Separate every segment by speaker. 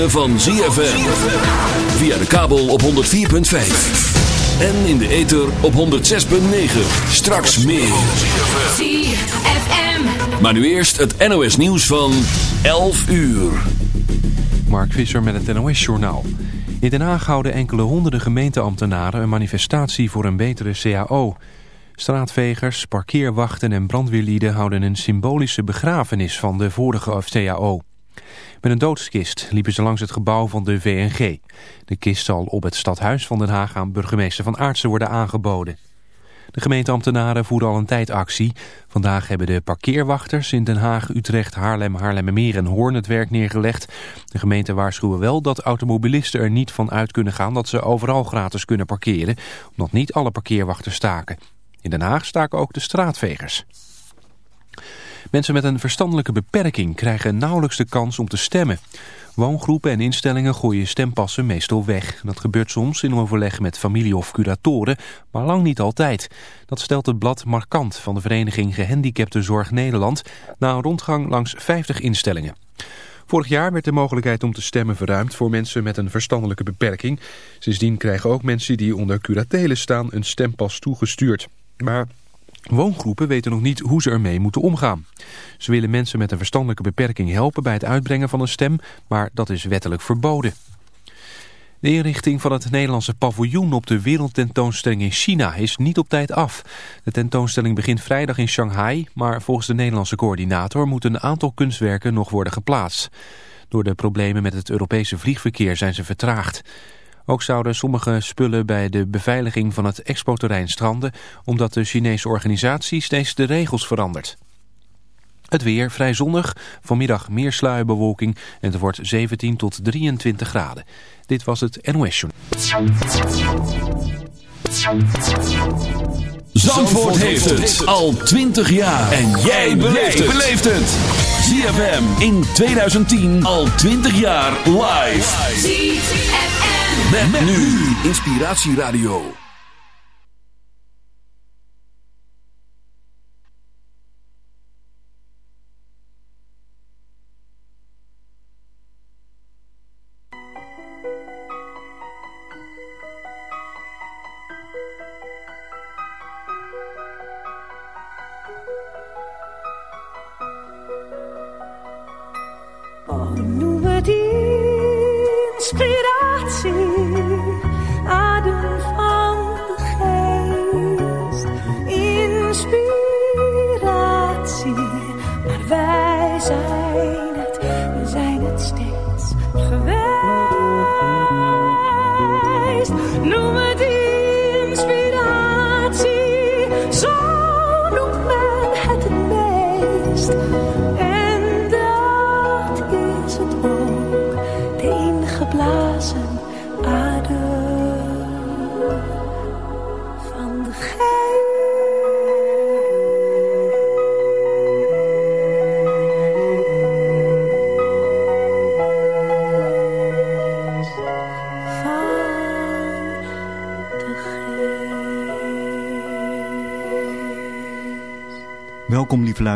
Speaker 1: ritme van ZFM. Via de kabel op 104.5. En in de ether op 106.9. Straks meer.
Speaker 2: ZFM.
Speaker 1: Maar nu eerst het NOS nieuws van 11 uur.
Speaker 3: Mark Visser met het NOS-journaal. In Den Haag houden enkele honderden gemeenteambtenaren een manifestatie voor een betere CAO. Straatvegers, parkeerwachten en brandweerlieden houden een symbolische begrafenis van de vorige CAO. Met een doodskist liepen ze langs het gebouw van de VNG. De kist zal op het stadhuis van Den Haag aan burgemeester Van Aartsen worden aangeboden. De gemeenteambtenaren voeren al een tijd actie. Vandaag hebben de parkeerwachters in Den Haag, Utrecht, Haarlem, Haarlemmermeer en Hoorn het werk neergelegd. De gemeenten waarschuwen wel dat automobilisten er niet van uit kunnen gaan dat ze overal gratis kunnen parkeren, omdat niet alle parkeerwachters staken. In Den Haag staken ook de straatvegers. Mensen met een verstandelijke beperking krijgen nauwelijks de kans om te stemmen. Woongroepen en instellingen gooien stempassen meestal weg. Dat gebeurt soms in overleg met familie of curatoren, maar lang niet altijd. Dat stelt het blad Markant van de vereniging Gehandicaptenzorg Nederland... na een rondgang langs 50 instellingen. Vorig jaar werd de mogelijkheid om te stemmen verruimd voor mensen met een verstandelijke beperking. Sindsdien krijgen ook mensen die onder curatelen staan een stempas toegestuurd. Maar Woongroepen weten nog niet hoe ze ermee moeten omgaan. Ze willen mensen met een verstandelijke beperking helpen bij het uitbrengen van een stem, maar dat is wettelijk verboden. De inrichting van het Nederlandse paviljoen op de wereldtentoonstelling in China is niet op tijd af. De tentoonstelling begint vrijdag in Shanghai, maar volgens de Nederlandse coördinator moet een aantal kunstwerken nog worden geplaatst. Door de problemen met het Europese vliegverkeer zijn ze vertraagd. Ook zouden sommige spullen bij de beveiliging van het expoterrein stranden... omdat de Chinese organisatie steeds de regels verandert. Het weer vrij zonnig, vanmiddag meer sluierbewolking en het wordt 17 tot 23 graden. Dit was het NOS Journal.
Speaker 1: Zandvoort heeft het al 20 jaar. En jij beleeft het. ZFM in 2010 al 20 jaar live.
Speaker 2: ZFM.
Speaker 1: Met, nu Inspiratieradio.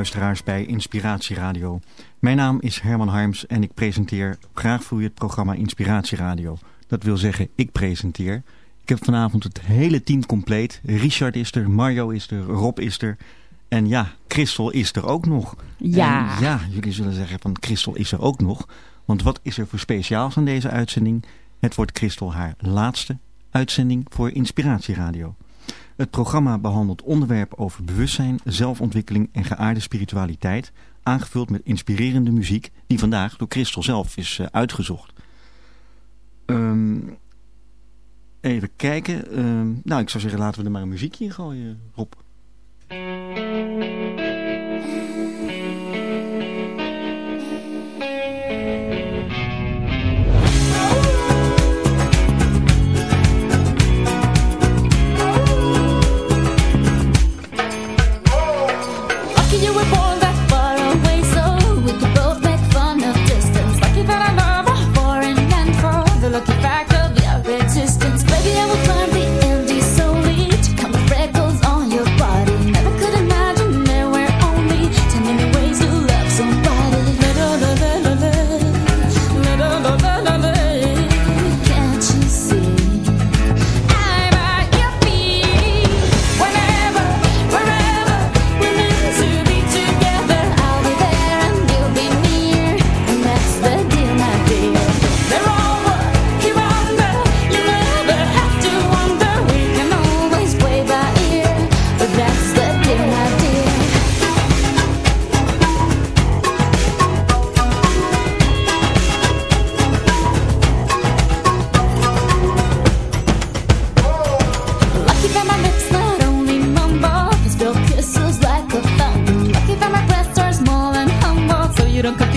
Speaker 4: Luisteraars bij Inspiratie Radio. Mijn naam is Herman Harms en ik presenteer graag voor u het programma Inspiratie Radio. Dat wil zeggen, ik presenteer. Ik heb vanavond het hele team compleet. Richard is er, Mario is er, Rob is er. En ja, Christel is er ook nog.
Speaker 5: Ja.
Speaker 4: En ja, jullie zullen zeggen van Christel is er ook nog. Want wat is er voor speciaals aan deze uitzending? Het wordt Christel haar laatste uitzending voor Inspiratie Radio. Het programma behandelt onderwerpen over bewustzijn, zelfontwikkeling en geaarde spiritualiteit, aangevuld met inspirerende muziek die vandaag door Christel zelf is eh, uitgezocht. Ehm, even kijken. Ehm, nou, ik zou zeggen laten we er maar een muziekje in gooien, Rob.
Speaker 2: You don't confuse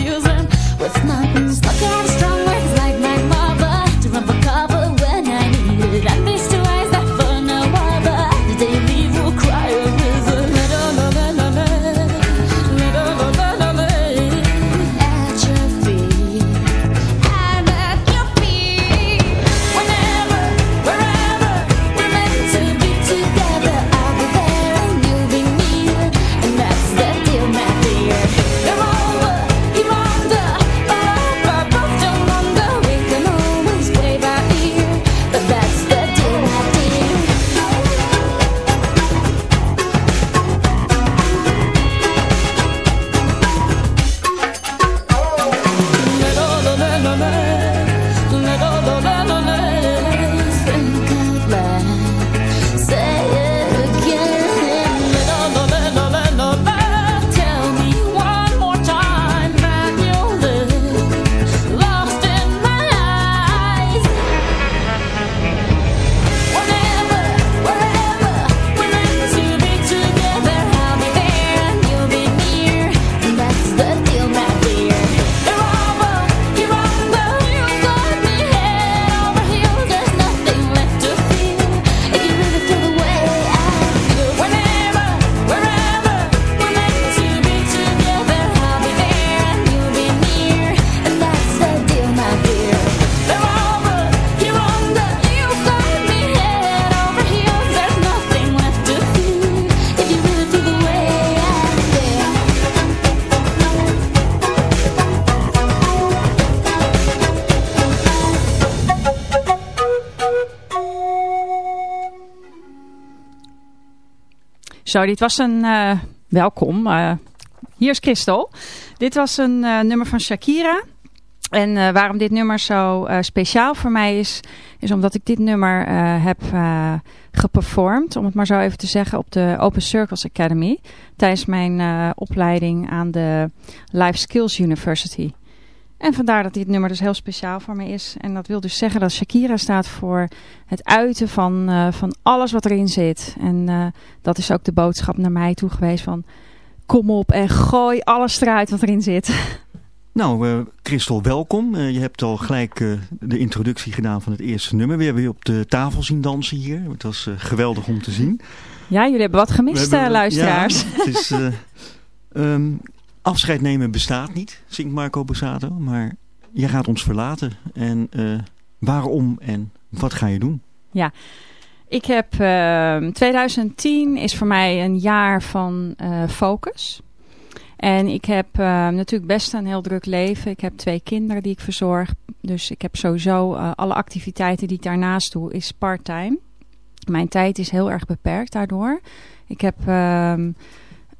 Speaker 5: Zo, dit was een eh, welkom. eh, hier is Christel. Dit was een eh, nummer van Shakira. En waarom dit nummer zo speciaal voor mij is, is omdat ik dit nummer heb geperformed, om het maar zo even te zeggen, op de Open Circles Academy. Tijdens mijn opleiding aan de Life Skills University. En vandaar dat dit nummer dus heel speciaal voor me is. En dat wil dus zeggen dat Shakira staat voor het uiten van, eh, van alles wat erin zit. En eh, dat is ook de boodschap naar mij toe geweest van... Kom op en gooi alles eruit wat erin zit.
Speaker 4: Nou, eh, Christel, welkom. Je hebt al gelijk de introductie gedaan van het eerste nummer. We hebben je op de tafel zien dansen hier. Het was geweldig om te zien.
Speaker 5: Ja, jullie hebben wat gemist,
Speaker 4: hebben-
Speaker 5: luisteraars.
Speaker 4: Ja, het is, eh, ehm, afscheid nemen bestaat niet, zingt Marco Borsato. Maar jij gaat ons verlaten. En eh, waarom en wat ga je doen?
Speaker 5: Ik heb ehm, 2010 is voor mij een jaar van eh, focus. En ik heb ehm, natuurlijk best een heel druk leven. Ik heb twee kinderen die ik verzorg. Dus ik heb sowieso eh, alle activiteiten die ik daarnaast doe, is part-time. Mijn tijd is heel erg beperkt daardoor. Ik heb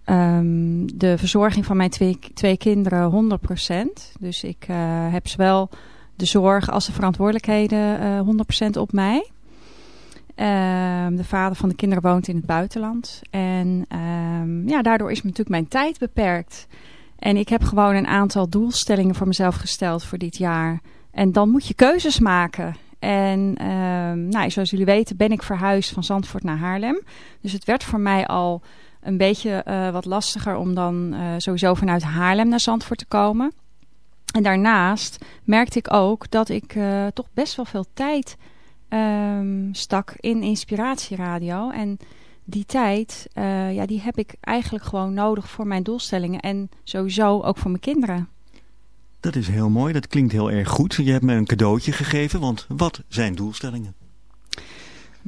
Speaker 5: ehm, de verzorging van mijn twee, twee kinderen 100%. Dus ik eh, heb zowel de zorg als de verantwoordelijkheden eh 100% op mij. Ehm, de vader van de kinderen woont in het buitenland. En ehm, ja, daardoor is natuurlijk mijn tijd beperkt. En ik heb gewoon een aantal doelstellingen voor mezelf gesteld voor dit jaar. En dan moet je keuzes maken. En nou, zoals jullie weten ben ik verhuisd van Zandvoort naar Haarlem. Dus het werd voor mij al een beetje eh, wat lastiger om dan eh, sowieso vanuit Haarlem naar Zandvoort te komen. En daarnaast merkte ik ook dat ik eh, toch best wel veel tijd ehm, stak in inspiratieradio. En die tijd, ja, die heb ik eigenlijk gewoon nodig voor mijn doelstellingen. En sowieso ook voor mijn kinderen.
Speaker 4: Dat is heel mooi, dat klinkt heel erg goed. Je hebt me een cadeautje gegeven, want wat zijn doelstellingen?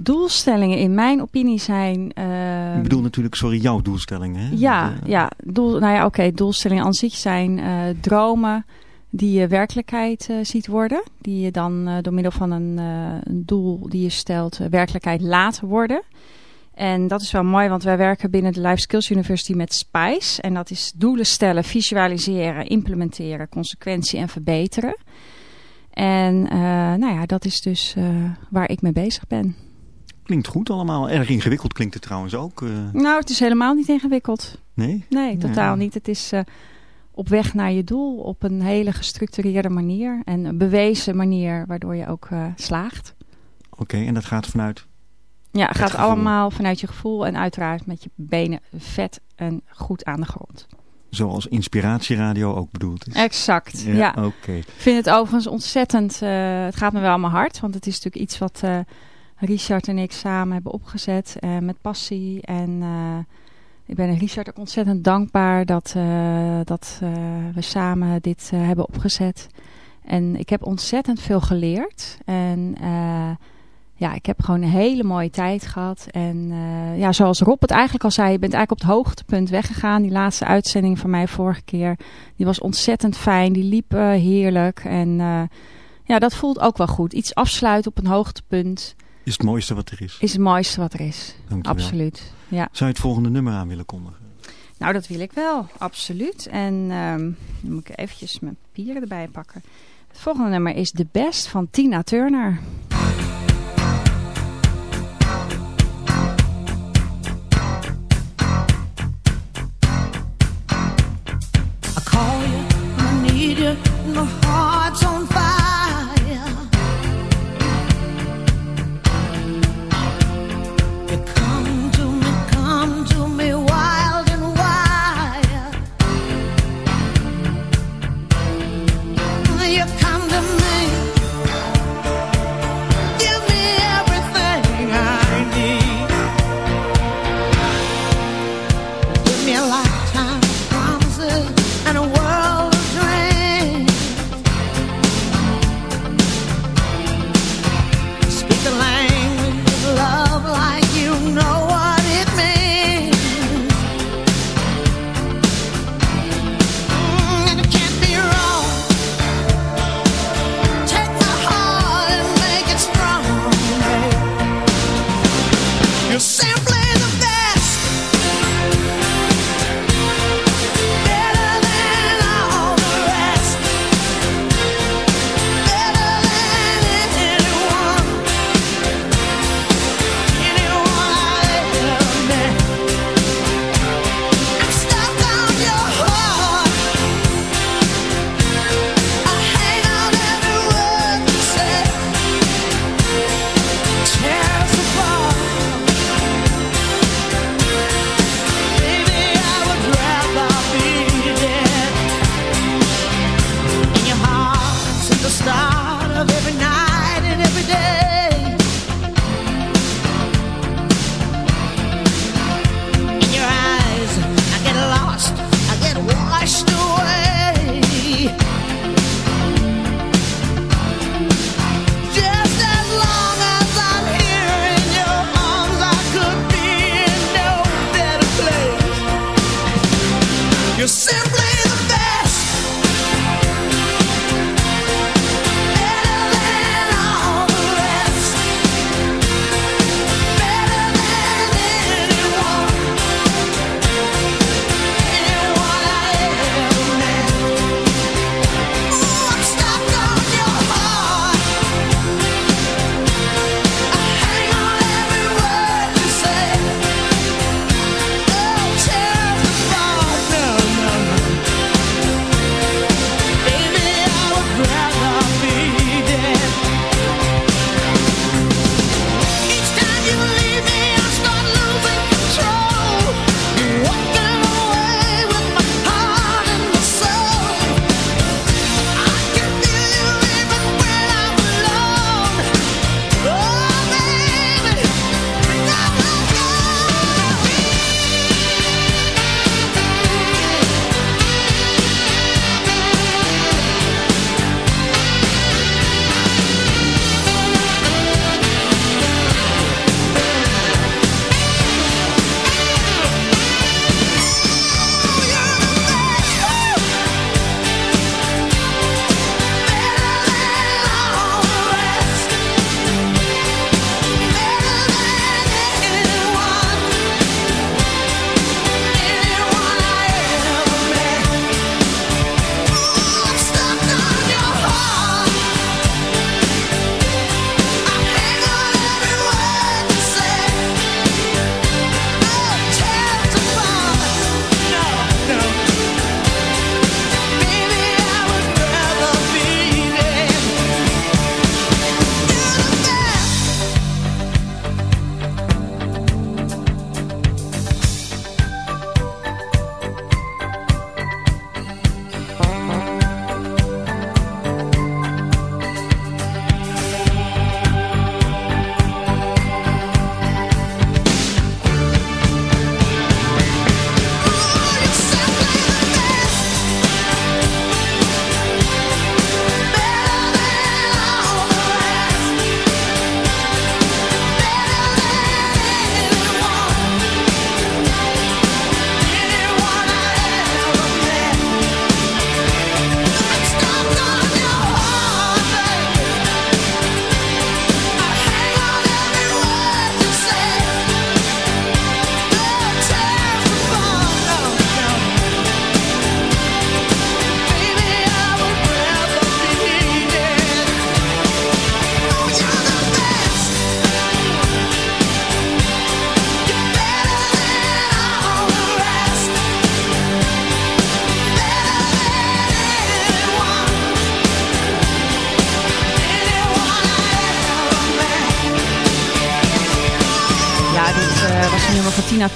Speaker 5: Doelstellingen in mijn opinie zijn... ehm,
Speaker 4: Ik bedoel natuurlijk, sorry, jouw doelstellingen. Hè?
Speaker 5: Ja,
Speaker 4: eh,
Speaker 5: ja, doel, nou ja, oké. doelstellingen aan zich zijn eh, dromen die je werkelijkheid eh, ziet worden. Die je dan door middel van een, een doel die je stelt, werkelijkheid laat worden. En dat is wel mooi, want wij werken binnen de Life Skills University met SPICE. En dat is doelen stellen, visualiseren, implementeren, consequentie en verbeteren. En nou ja, dat is dus waar ik mee bezig ben.
Speaker 4: Klinkt goed allemaal. Erg ingewikkeld klinkt het trouwens ook. eh,
Speaker 5: Nou, het is helemaal niet ingewikkeld.
Speaker 4: nee?
Speaker 5: Nee, totaal niet. Het is eh, op weg naar je doel op een hele gestructureerde manier. En een bewezen manier waardoor je ook eh, slaagt.
Speaker 4: Oké, en dat gaat vanuit...
Speaker 5: Ja, het gaat
Speaker 4: gevoel.
Speaker 5: allemaal vanuit je gevoel en uiteraard met je benen vet en goed aan de grond.
Speaker 4: Zoals inspiratieradio ook bedoeld is.
Speaker 5: Exact, ja.
Speaker 4: Oké.
Speaker 5: Ik vind het overigens ontzettend, het gaat me wel aan mijn hart. Want het is natuurlijk iets wat Richard en ik samen hebben opgezet eh, met passie. En eh, ik ben Richard ook ontzettend dankbaar dat, eh, dat we samen dit hebben opgezet. En ik heb ontzettend veel geleerd. En ja, ik heb gewoon een hele mooie tijd gehad. En ja, zoals Rob het eigenlijk al zei, je bent eigenlijk op het hoogtepunt weggegaan. Die laatste uitzending van mij vorige keer, die was ontzettend fijn. Die liep heerlijk. En ja, dat voelt ook wel goed. Iets afsluiten op een hoogtepunt
Speaker 4: Is het mooiste wat er is.
Speaker 5: is het mooiste wat er is.
Speaker 4: Dankjewel.
Speaker 5: Absoluut. Ja.
Speaker 4: Zou je het volgende nummer aan willen kondigen?
Speaker 5: Nou, dat wil ik wel. Absoluut. En ehm, dan moet ik eventjes mijn papieren erbij pakken. Het volgende nummer is The Best van Tina Turner.
Speaker 6: I call you, I need you,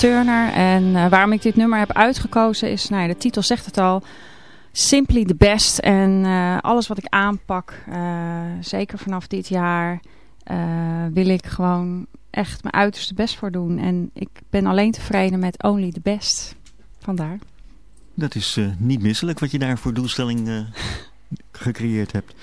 Speaker 5: En eh, waarom ik dit nummer heb uitgekozen is, nou ja, de titel zegt het al, Simply the Best. En eh, alles wat ik aanpak, eh, zeker vanaf dit jaar, wil ik gewoon echt mijn uiterste best voor doen. En ik ben alleen tevreden met Only the Best. Vandaar.
Speaker 4: Dat is niet misselijk wat je daar voor doelstelling gecreëerd hebt.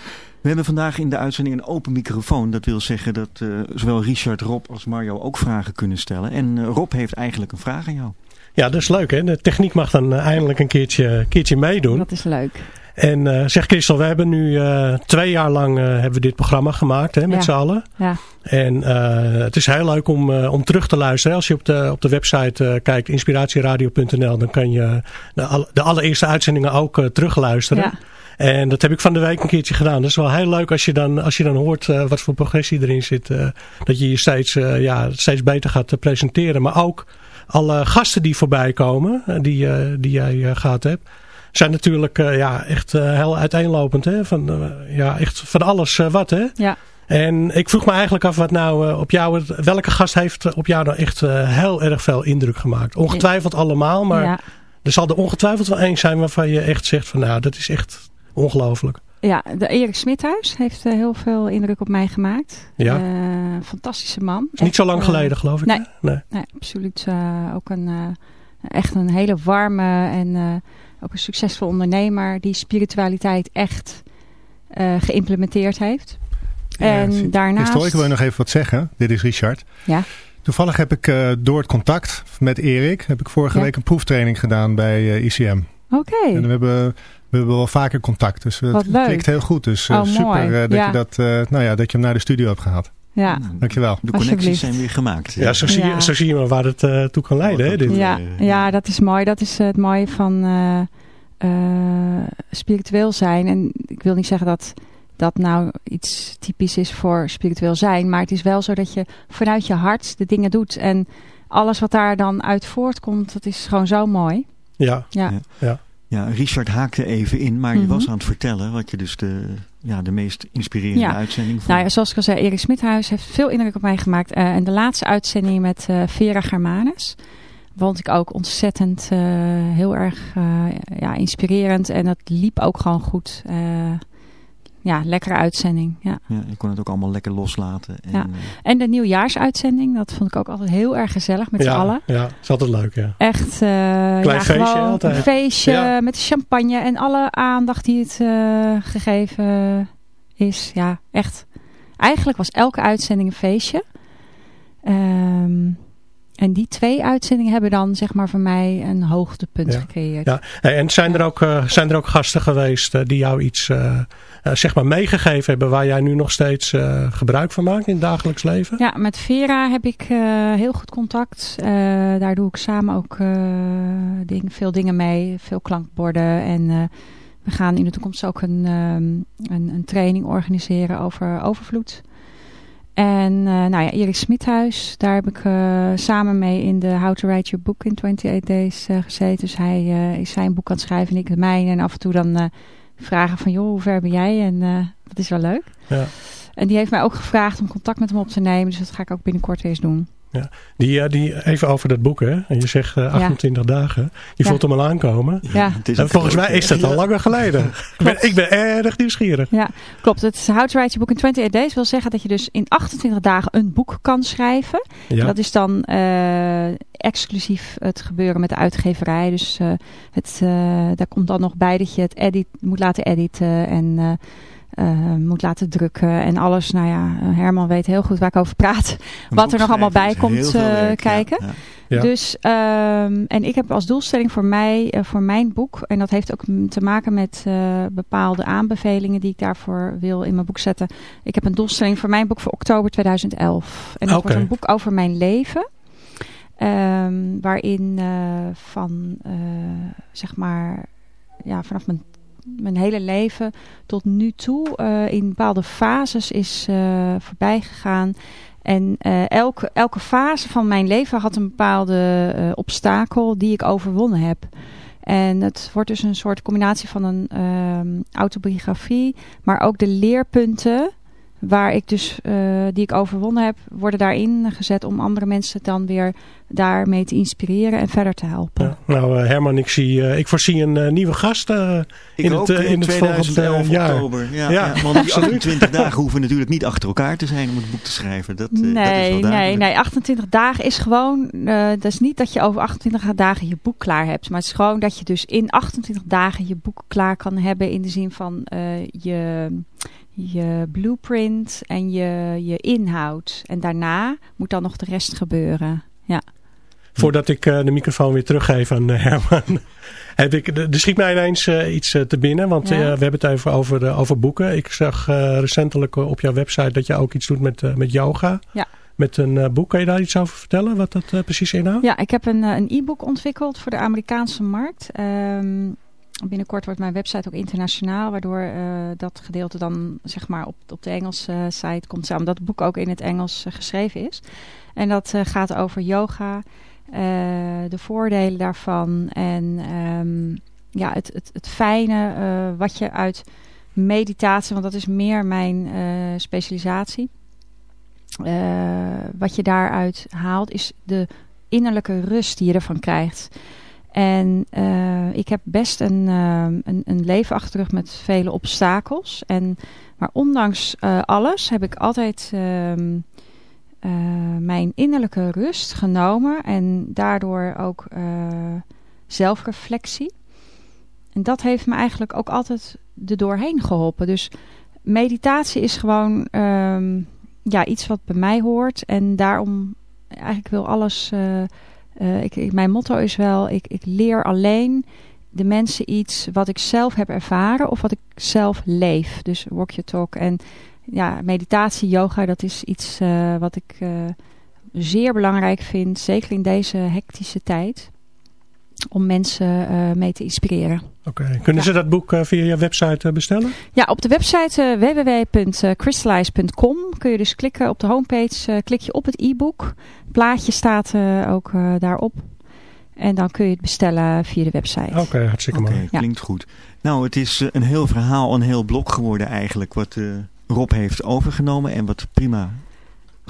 Speaker 4: We hebben vandaag in de uitzending een open microfoon. Dat wil zeggen dat eh, zowel Richard, Rob als Mario ook vragen kunnen stellen. En eh, Rob heeft eigenlijk een vraag aan jou.
Speaker 7: Ja, dat is leuk hè. De techniek mag dan eh, eindelijk een keertje, keertje meedoen.
Speaker 5: Dat is leuk.
Speaker 7: En eh, zeg Christel, we hebben nu eh, twee jaar lang eh, hebben we dit programma gemaakt hè, met
Speaker 5: Ja.
Speaker 7: z'n allen.
Speaker 5: Ja.
Speaker 7: En eh, het is heel leuk om, eh, om terug te luisteren. Als je op de, op de website eh, kijkt, inspiratieradio.nl, dan kan je de, de allereerste uitzendingen ook terugluisteren.
Speaker 5: Ja.
Speaker 7: En dat heb ik van de week een keertje gedaan. Dat is wel heel leuk als je dan, als je dan hoort eh, wat voor progressie erin zit. eh, dat je je steeds, eh, ja, steeds beter gaat presenteren. Maar ook alle gasten die voorbij komen, die, die jij eh, gehad hebt. Zijn natuurlijk ja, echt heel uiteenlopend. Hè? Van, ja, echt van alles wat. Hè?
Speaker 5: Ja.
Speaker 7: En ik vroeg me eigenlijk af wat nou op jou, welke gast heeft op jou nou echt heel erg veel indruk gemaakt? Ongetwijfeld allemaal, maar
Speaker 5: ja.
Speaker 7: er zal er ongetwijfeld wel één zijn waarvan je echt zegt van nou, dat is echt ongelooflijk.
Speaker 5: Ja, de Erik Smithuis heeft eh, heel veel indruk op mij gemaakt.
Speaker 7: Ja.
Speaker 5: Eh, fantastische man.
Speaker 7: is niet zo lang
Speaker 5: Echt,
Speaker 7: geleden
Speaker 5: eh,
Speaker 7: geloof ik.
Speaker 5: nee.
Speaker 7: nee.
Speaker 5: Nee, absoluut. eh, ook een, eh, echt een hele warme en eh, ook een succesvol ondernemer die spiritualiteit echt eh, geïmplementeerd heeft. En daarnaast...
Speaker 8: Ik wil nog even wat zeggen. Dit is Richard.
Speaker 5: Ja.
Speaker 8: Toevallig heb ik eh, door het contact met Erik, heb ik vorige
Speaker 5: Ja.
Speaker 8: week een proeftraining gedaan bij eh, ICM.
Speaker 5: Oké.
Speaker 8: En we hebben, we hebben wel vaker contact, dus eh, het klikt heel goed. Dus eh,
Speaker 5: Oh,
Speaker 8: super eh, dat,
Speaker 5: Ja.
Speaker 8: je dat, eh, nou ja, dat je hem naar de studio hebt gehaald.
Speaker 5: Ja.
Speaker 8: Dankjewel.
Speaker 4: De connecties zijn weer gemaakt.
Speaker 7: Ja, zo zie,
Speaker 5: Ja.
Speaker 7: Je, zo zie je maar waar het eh, toe kan leiden. Hè, dit.
Speaker 5: Ja, ja, dat is mooi. Dat is het mooie van eh, eh, spiritueel zijn. En ik wil niet zeggen dat dat nou iets typisch is voor spiritueel zijn. Maar het is wel zo dat je vanuit je hart de dingen doet. En alles wat daar dan uit voortkomt, dat is gewoon zo mooi.
Speaker 7: Ja,
Speaker 5: Ja,
Speaker 4: Ja, Richard haakte even in, maar je
Speaker 5: Mhm.
Speaker 4: was aan het vertellen wat je dus de, ja, de meest inspirerende
Speaker 5: Ja.
Speaker 4: uitzending vond.
Speaker 5: nou ja, zoals ik al zei, Erik Smithuis heeft veel indruk op mij gemaakt. Eh, en de laatste uitzending met eh, Vera Germanes vond ik ook ontzettend eh, heel erg ja, inspirerend. En dat liep ook gewoon goed. Ja, lekkere uitzending. Ja.
Speaker 4: Ja, je kon het ook allemaal lekker loslaten. En,
Speaker 5: Ja.
Speaker 4: eh,
Speaker 5: En de nieuwjaarsuitzending, dat vond ik ook altijd heel erg gezellig met z'n
Speaker 7: ja,
Speaker 5: allen.
Speaker 7: ja, is altijd leuk. Ja.
Speaker 5: Echt, eh ja,
Speaker 7: feestje
Speaker 5: gewoon
Speaker 7: altijd.
Speaker 5: een feestje
Speaker 7: Ja.
Speaker 5: met champagne en alle aandacht die het eh, gegeven is. Ja, echt. Eigenlijk was elke uitzending een feestje. Ehm, en die twee uitzendingen hebben dan zeg maar voor mij een hoogtepunt
Speaker 7: Ja.
Speaker 5: gecreëerd.
Speaker 7: Ja. En zijn er, ook, eh, zijn er ook gasten geweest eh, die jou iets eh, zeg maar meegegeven hebben waar jij nu nog steeds gebruik van maakt in het dagelijks leven?
Speaker 5: Ja, met Vera heb ik heel goed contact. Daar doe ik samen ook ding, veel dingen mee. Veel klankborden. En we gaan in de toekomst ook een, ehm, een, een training organiseren over overvloed. En eh, nou ja, Erik Smithuis, daar heb ik eh, samen mee in de How to Write Your Book in 28 Days eh, gezeten. Dus hij is zijn boek aan het schrijven en ik het mijne. En af en toe dan vragen van, joh, hoe ver ben jij? En dat is wel leuk.
Speaker 7: Ja.
Speaker 5: En die heeft mij ook gevraagd om contact met hem op te nemen. Dus dat ga ik ook binnenkort eens doen.
Speaker 7: Die, eh, die, even over dat boek, hè? En je zegt eh, 28 dagen. Je
Speaker 5: Ja.
Speaker 7: voelt hem al aankomen.
Speaker 5: Ja,
Speaker 4: het is
Speaker 7: En
Speaker 4: een
Speaker 7: volgens mij is dat al langer geleden. ik, ben, ik ben erg nieuwsgierig.
Speaker 5: klopt. Het How to Write Your Book in 28 Days wil zeggen dat je dus in 28 dagen een boek kan schrijven.
Speaker 7: Ja.
Speaker 5: Dat is dan eh, exclusief het gebeuren met de uitgeverij. Dus eh, het, eh, daar komt dan nog bij dat je het edit, moet laten editen en eh, eh, moet laten drukken en alles. Nou ja, Herman weet heel goed waar ik over praat.
Speaker 4: Een
Speaker 5: wat er nog allemaal bij komt, eh,
Speaker 4: werk,
Speaker 5: kijken.
Speaker 4: ja.
Speaker 7: Ja.
Speaker 5: Dus, ehm, en ik heb als doelstelling voor mij, eh, voor mijn boek, en dat heeft ook te maken met eh, bepaalde aanbevelingen die ik daarvoor wil in mijn boek zetten. Ik heb een doelstelling voor mijn boek voor oktober 2011. En dat wordt een boek over mijn leven. ehm, waarin eh, van, eh, zeg maar, ja, vanaf mijn, mijn hele leven tot nu toe eh, in bepaalde fases is eh voorbij gegaan. En eh, elke, elke fase van mijn leven had een bepaalde obstakel die ik overwonnen heb. En het wordt dus een soort combinatie van een ehm, autobiografie, maar ook de leerpunten waar ik dus, die ik overwonnen heb, worden daarin gezet om andere mensen dan weer daarmee te inspireren en verder te helpen.
Speaker 7: Ja. Nou, eh, Herman, ik, zie, eh, ik voorzie een eh, nieuwe gast eh, in
Speaker 4: ook,
Speaker 7: het, eh, in het volgende
Speaker 4: 2011
Speaker 7: jaar.
Speaker 4: oktober. Ja,
Speaker 7: Ja,
Speaker 4: ja, want die 28 dagen hoeven natuurlijk niet achter elkaar te zijn om het boek te schrijven. Dat, eh, dat is wel
Speaker 5: Nee, nee,
Speaker 4: duidelijk.
Speaker 5: nee. 28 dagen is gewoon. eh, dat is niet dat je over 28 dagen je boek klaar hebt. Maar het is gewoon dat je dus in 28 dagen je boek klaar kan hebben. In de zin van eh, je, je blueprint en je, je inhoud. En daarna moet dan nog de rest gebeuren. Ja.
Speaker 7: Voordat ik eh, de microfoon weer teruggeef aan eh, Herman. Heb ik, er schiet mij ineens eh, iets te binnen. Want
Speaker 5: Ja.
Speaker 7: we hebben het even over, over boeken. Ik zag recentelijk op jouw website dat je ook iets doet met, met yoga.
Speaker 5: Ja.
Speaker 7: Met een boek. Kan je daar iets over vertellen? Wat dat precies inhoudt?
Speaker 5: Ja, ik heb een, een e-book ontwikkeld voor de Amerikaanse markt. Ehm, binnenkort wordt mijn website ook internationaal, waardoor dat gedeelte dan zeg maar op, op de Engelse site komt samen. Dat het boek ook in het Engels geschreven is. En dat gaat over yoga, de voordelen daarvan en ehm, ja, het, het, het fijne eh, wat je uit meditatie, want dat is meer mijn eh, specialisatie. Eh, wat je daaruit haalt is de innerlijke rust die je ervan krijgt. En eh, ik heb best een, eh, een, een leven achter de rug met vele obstakels. En, maar ondanks eh, alles heb ik altijd ehm, eh, mijn innerlijke rust genomen. En daardoor ook eh, zelfreflectie. En dat heeft me eigenlijk ook altijd er doorheen geholpen. Dus meditatie is gewoon ehm, ja, iets wat bij mij hoort. En daarom eigenlijk wil alles... eh, ik, ik- mijn motto is wel, ik, ik leer alleen de mensen iets wat ik zelf heb ervaren of wat ik zelf leef. Dus walk your talk. En ja, meditatie, yoga, dat is iets eh, wat ik eh, zeer belangrijk vind. Zeker in deze hectische tijd. Om mensen eh, mee te inspireren.
Speaker 7: Oké. Kunnen ze dat boek via je website bestellen?
Speaker 5: Ja, op de website www.crystallize.com kun je dus klikken op de homepage. klik je op het e-book. Het plaatje staat eh, ook eh, daarop. En dan kun je het bestellen via de website.
Speaker 7: Oké, hartstikke mooi.
Speaker 4: klinkt goed. Nou, het is een heel verhaal, een heel blok geworden eigenlijk, wat eh, Rob heeft overgenomen en wat prima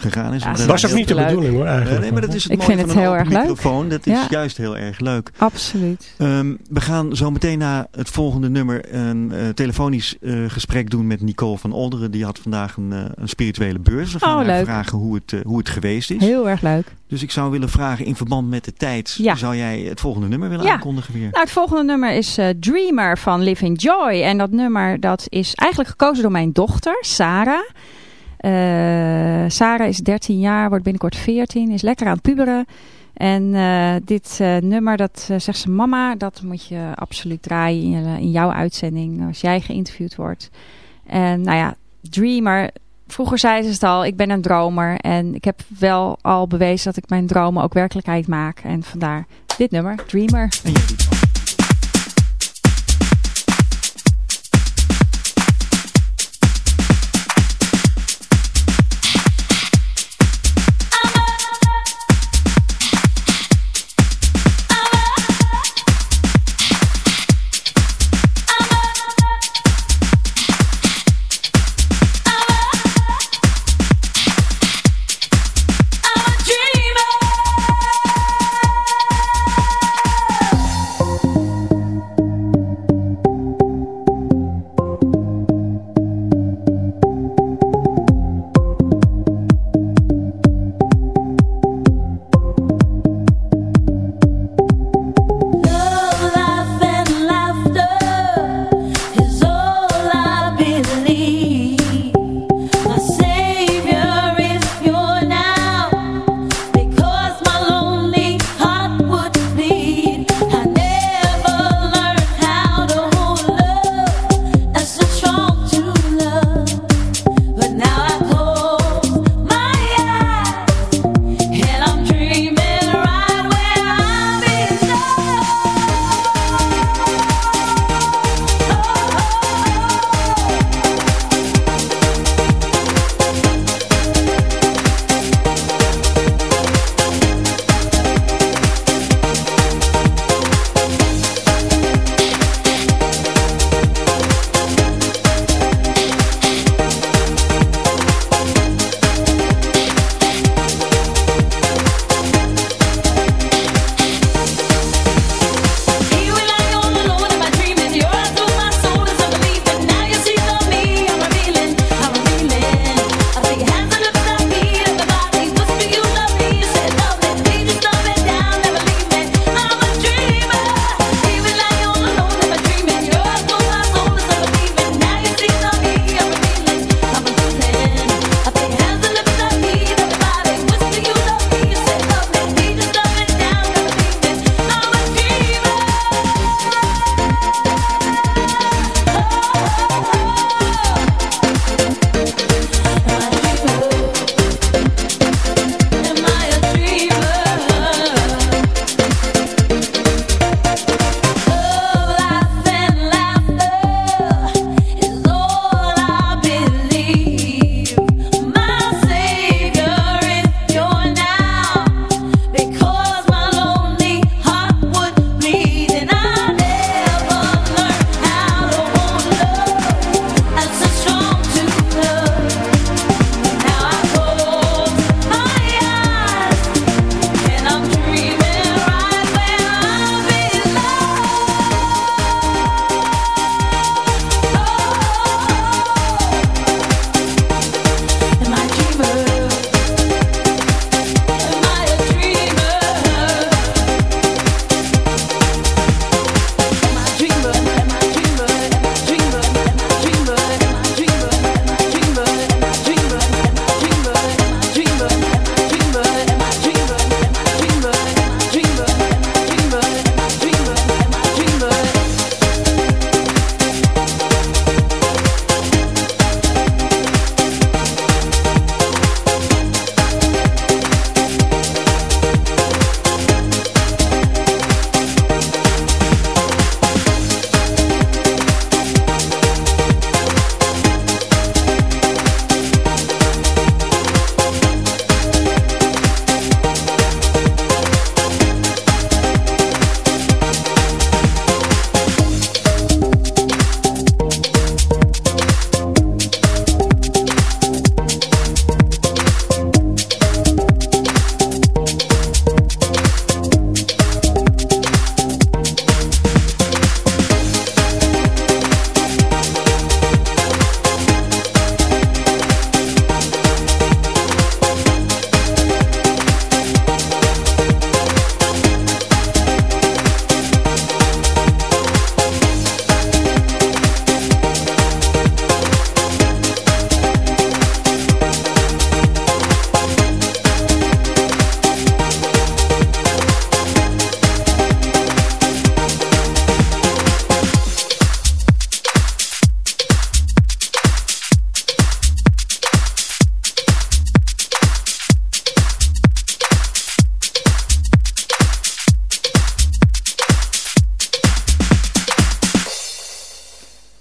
Speaker 4: gegaan is.
Speaker 5: Ja,
Speaker 4: dat
Speaker 7: was ook niet de
Speaker 5: leuk.
Speaker 7: bedoeling hoor eigenlijk.
Speaker 4: nee, maar dat is het
Speaker 5: Ik
Speaker 4: mooie
Speaker 5: vind
Speaker 4: van
Speaker 5: het
Speaker 4: een
Speaker 5: heel erg leuk.
Speaker 4: microfoon. Dat is
Speaker 5: Ja.
Speaker 4: juist heel erg leuk.
Speaker 5: Absoluut.
Speaker 4: Ehm, we gaan zo meteen na het volgende nummer een eh, telefonisch eh, gesprek doen met Nicole van Olderen. Die had vandaag een, eh, een spirituele beurs. We gaan
Speaker 5: Oh,
Speaker 4: haar
Speaker 5: leuk.
Speaker 4: vragen hoe het, hoe het geweest is.
Speaker 5: Heel erg leuk.
Speaker 4: Dus ik zou willen vragen in verband met de tijd.
Speaker 5: Ja.
Speaker 4: Zou jij het volgende nummer willen
Speaker 5: Ja.
Speaker 4: aankondigen weer?
Speaker 5: Nou, het volgende nummer is eh, Dreamer van Living Joy. En dat nummer dat is eigenlijk gekozen door mijn dochter, Sarah. Eh, Sarah is 13 jaar, wordt binnenkort 14, is lekker aan het puberen. En eh, dit eh, nummer, dat zegt ze, mama, dat moet je absoluut draaien in, in jouw uitzending als jij geïnterviewd wordt. En nou ja, Dreamer, vroeger zei ze het al, ik ben een dromer. En ik heb wel al bewezen dat ik mijn dromen ook werkelijkheid maak. En vandaar dit nummer, dreamer.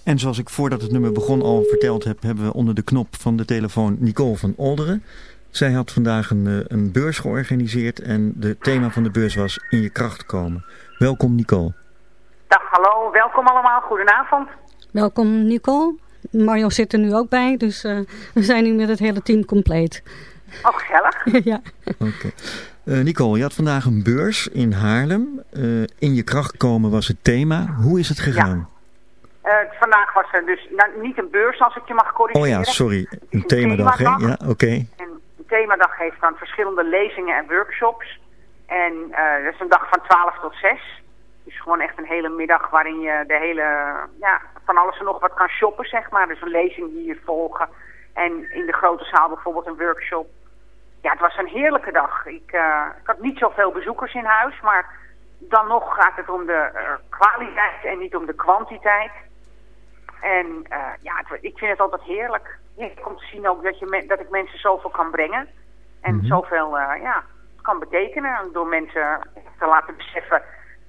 Speaker 4: En zoals ik voordat het nummer begon al verteld heb, hebben we onder de knop van de telefoon Nicole van Olderen. Zij had vandaag een, eh, een beurs georganiseerd en het thema van de beurs was in je kracht komen. Welkom Nicole.
Speaker 9: Dag, hallo. Welkom allemaal. Goedenavond.
Speaker 10: Welkom Nicole. Mario zit er nu ook bij, dus eh, we zijn nu met het hele team compleet.
Speaker 9: Oh, gezellig.
Speaker 10: ja.
Speaker 4: Oké. Eh, Nicole, je had vandaag een beurs in Haarlem. Eh, in je kracht komen was het thema. Hoe is het gegaan?
Speaker 9: Eh, vandaag was er dus nou, niet een beurs, als ik je mag corrigeren.
Speaker 4: Oh ja, sorry. Een themadag, hè? Ja, oké.
Speaker 9: En een themadag heeft dan verschillende lezingen en workshops. En eh, dat is een dag van 12 tot 6. Dus gewoon echt een hele middag waarin je de hele, ja, van alles en nog wat kan shoppen, zeg maar. Dus een lezing hier volgen. En in de grote zaal bijvoorbeeld een workshop. Ja, het was een heerlijke dag. Ik, eh, ik had niet zoveel bezoekers in huis, maar dan nog gaat het om de kwaliteit en niet om de kwantiteit. En eh, ja, ik vind het altijd heerlijk. Heerlijk om te zien ook dat, je me- dat ik mensen zoveel kan brengen. En zoveel eh, ja, kan betekenen. Door mensen te laten beseffen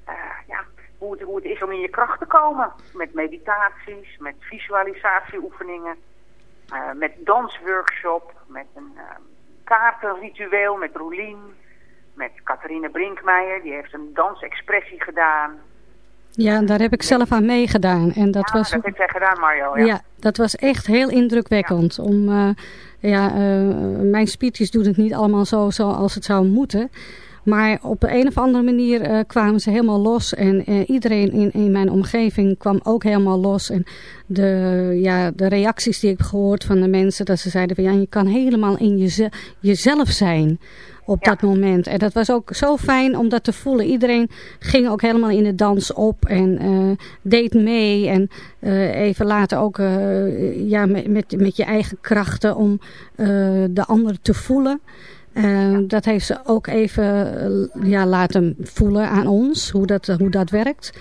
Speaker 9: eh, ja, hoe, het, hoe het is om in je kracht te komen. Met meditaties, met visualisatieoefeningen. met dansworkshop, met een eh, kaartenritueel met Roelien. Met Catharine Brinkmeijer, die heeft een dansexpressie gedaan.
Speaker 10: Ja, daar heb ik zelf aan meegedaan. En dat
Speaker 9: ja,
Speaker 10: was,
Speaker 9: dat heeft zij gedaan, Mario. Ja.
Speaker 10: ja, dat was echt heel indrukwekkend. Om, eh, ja, eh, mijn speeches doen het niet allemaal zo zoals het zou moeten. Maar op een of andere manier eh, kwamen ze helemaal los. En iedereen in, in mijn omgeving kwam ook helemaal los. En de, ja, de reacties die ik heb gehoord van de mensen, dat ze zeiden van ja, je kan helemaal in jeze jezelf zijn op dat moment. En dat was ook zo fijn om dat te voelen. Iedereen ging ook helemaal in de dans op en eh, deed mee. En eh, even later ook eh, ja, met, met, met je eigen krachten om de ander te voelen. Dat heeft ze ook even ja, laten voelen aan ons, hoe dat, hoe dat werkt.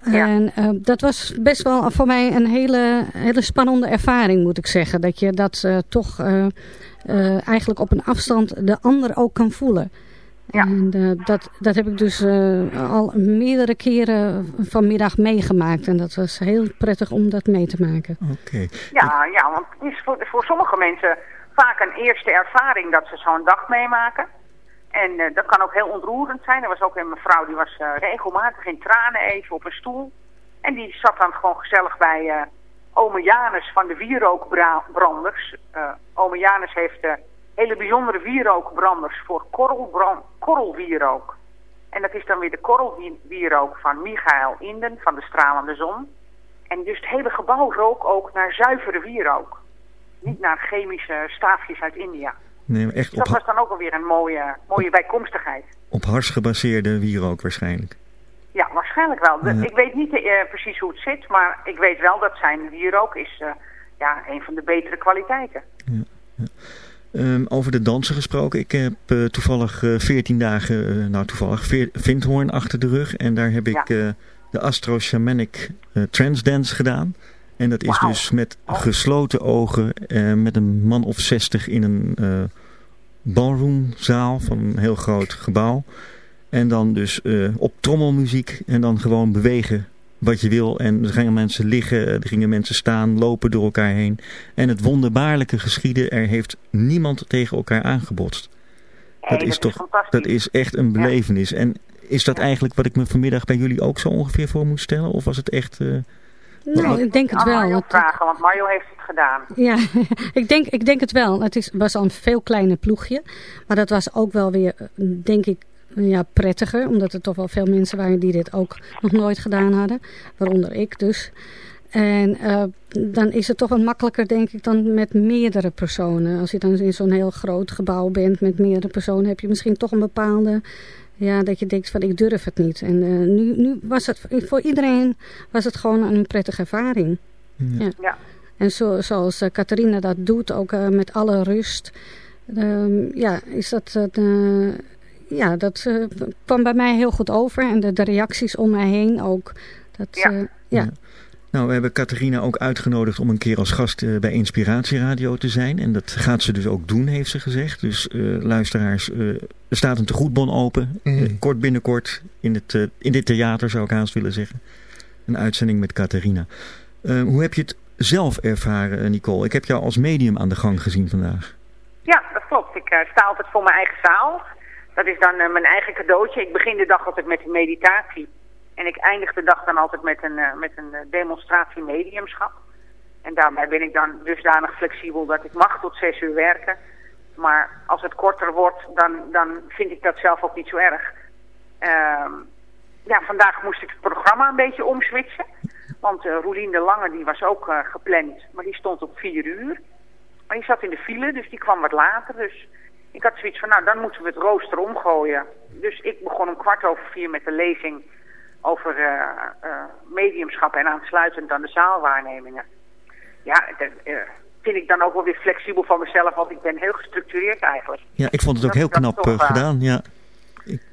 Speaker 10: En dat was best wel voor mij een hele, hele spannende ervaring, moet ik zeggen. Dat je dat toch eh, eigenlijk op een afstand de ander ook kan voelen. En eh, dat, dat heb ik dus eh, al meerdere keren vanmiddag meegemaakt. En dat was heel prettig om dat mee te maken.
Speaker 4: Oké.
Speaker 9: Ja, ja, want het is voor, voor sommige mensen vaak een eerste ervaring dat ze zo'n dag meemaken. En eh, dat kan ook heel ontroerend zijn. Er was ook een mevrouw die was eh, regelmatig in tranen even op een stoel. En die zat dan gewoon gezellig bij eh ome Janus van de wierookbranders. Eh ome Janus heeft eh, hele bijzondere wierookbranders voor korrelwierook. En dat is dan weer de korrelwierook van Michael Inden van de Stralende Zon. En dus het hele gebouw rook ook naar zuivere wierook. Niet naar chemische staafjes uit India.
Speaker 4: Nee, maar echt
Speaker 9: Dus dat
Speaker 4: op,
Speaker 9: was dan ook alweer een mooie, mooie bijkomstigheid.
Speaker 4: op hars gebaseerde wierook waarschijnlijk.
Speaker 9: Ja, waarschijnlijk wel. De-
Speaker 4: Ja.
Speaker 9: Ik weet niet eh, precies hoe het zit, maar ik weet wel dat zijn wierook is eh, ja, een van de betere kwaliteiten.
Speaker 4: Ehm, over de dansen gesproken. Ik heb eh, toevallig eh, 14 dagen, nou toevallig, Vindhoorn achter de rug. En daar heb ik de Astro Shamanic Trance Dance gedaan. En dat is dus met gesloten ogen, met een man of 60 in een ballroomzaal van een heel groot gebouw. En dan dus eh, op trommelmuziek en dan gewoon bewegen wat je wil. En er gingen mensen liggen, er gingen mensen staan, lopen door elkaar heen. En het wonderbaarlijke geschieden, er heeft niemand tegen elkaar aangebotst. Dat
Speaker 9: Hey,
Speaker 4: is
Speaker 9: dat is
Speaker 4: toch, dat is echt een belevenis. En is dat eigenlijk wat ik me vanmiddag bij jullie ook zo ongeveer voor moet stellen? Of was het echt... eh, wat-
Speaker 10: Nou, ik denk het wel.
Speaker 9: Mario vragen, want Mario heeft het gedaan.
Speaker 10: Ja, ik denk, ik denk het wel. Het is, was al een veel kleiner ploegje. Maar dat was ook wel weer, eh, denk ik, ja, prettiger. Omdat er toch wel veel mensen waren die dit ook nog nooit gedaan hadden. Waaronder ik dus. En eh, dan is het toch wat makkelijker, denk ik, dan met meerdere personen. Als je dan in zo'n heel groot gebouw bent met meerdere personen... heb je misschien toch een bepaalde... Ja, dat je denkt van ik durf het niet. En eh, nu, nu was het voor iedereen was het gewoon een prettige ervaring. Ja.
Speaker 9: Ja.
Speaker 10: En zo, zoals eh, Catharina dat doet, ook eh, met alle rust. ehm, ja, is dat... eh, ja, dat eh, kwam bij mij heel goed over. En de, de reacties om mij heen ook. Dat, ja. ja.
Speaker 4: Nou, we hebben Catharina ook uitgenodigd om een keer als gast eh, bij Inspiratieradio te zijn. En dat gaat ze dus ook doen, heeft ze gezegd. Dus eh, luisteraars, eh, er staat een tegoedbon open.
Speaker 8: Mhm.
Speaker 4: Eh, kort binnenkort in, het, eh, in dit theater zou ik haast willen zeggen. Een uitzending met Catharina. Eh, hoe heb je het zelf ervaren, eh, Nicole? Ik heb jou als medium aan de gang gezien vandaag.
Speaker 9: Ja, dat klopt. Ik eh, sta altijd voor mijn eigen zaal. Dat is dan eh, mijn eigen cadeautje. Ik begin de dag altijd met een meditatie. En ik eindig de dag dan altijd met een, eh, met een eh, demonstratie mediumschap. En daarbij ben ik dan dusdanig flexibel dat ik mag tot zes uur werken. Maar als het korter wordt, dan, dan vind ik dat zelf ook niet zo erg. Ehm, ja, vandaag moest ik het programma een beetje omswitchen. Want eh Roelien de Lange die was ook gepland, maar die stond op vier uur. Maar die zat in de file, dus die kwam wat later. Dus ik had zoiets van, nou dan moeten we het rooster omgooien. Dus ik begon om kwart over vier met de lezing over eh, eh, mediumschap en aansluitend aan de zaalwaarnemingen. Ja, dat eh, vind ik dan ook wel weer flexibel van mezelf, want ik ben heel gestructureerd eigenlijk.
Speaker 4: Ja, ik vond het ook
Speaker 9: Dat-
Speaker 4: heel knap
Speaker 9: toch,
Speaker 4: gedaan. Ja.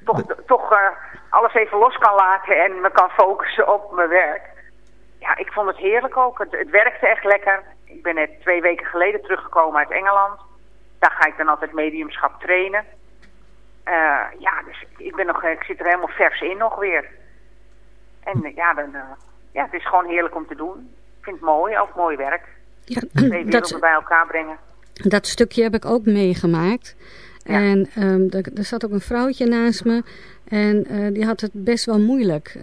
Speaker 9: toch, toch eh, alles even los kan laten en me kan focussen op mijn werk. Ja, ik vond het heerlijk ook. Het, het werkte echt lekker. Ik ben net twee weken geleden teruggekomen uit Engeland. Daar ga ik dan altijd mediumschap trainen. Eh, ja, dus ik, ben nog, ik zit er helemaal vers in nog weer. En eh, ja, dan, eh, ja, het is gewoon heerlijk om te doen. Ik vind het mooi, ook mooi werk.
Speaker 10: Ja,
Speaker 9: Twee werelden
Speaker 10: dat,
Speaker 9: bij elkaar brengen.
Speaker 10: dat stukje heb ik ook meegemaakt. En ehm, er, er zat ook een vrouwtje naast me. En die had het best wel moeilijk.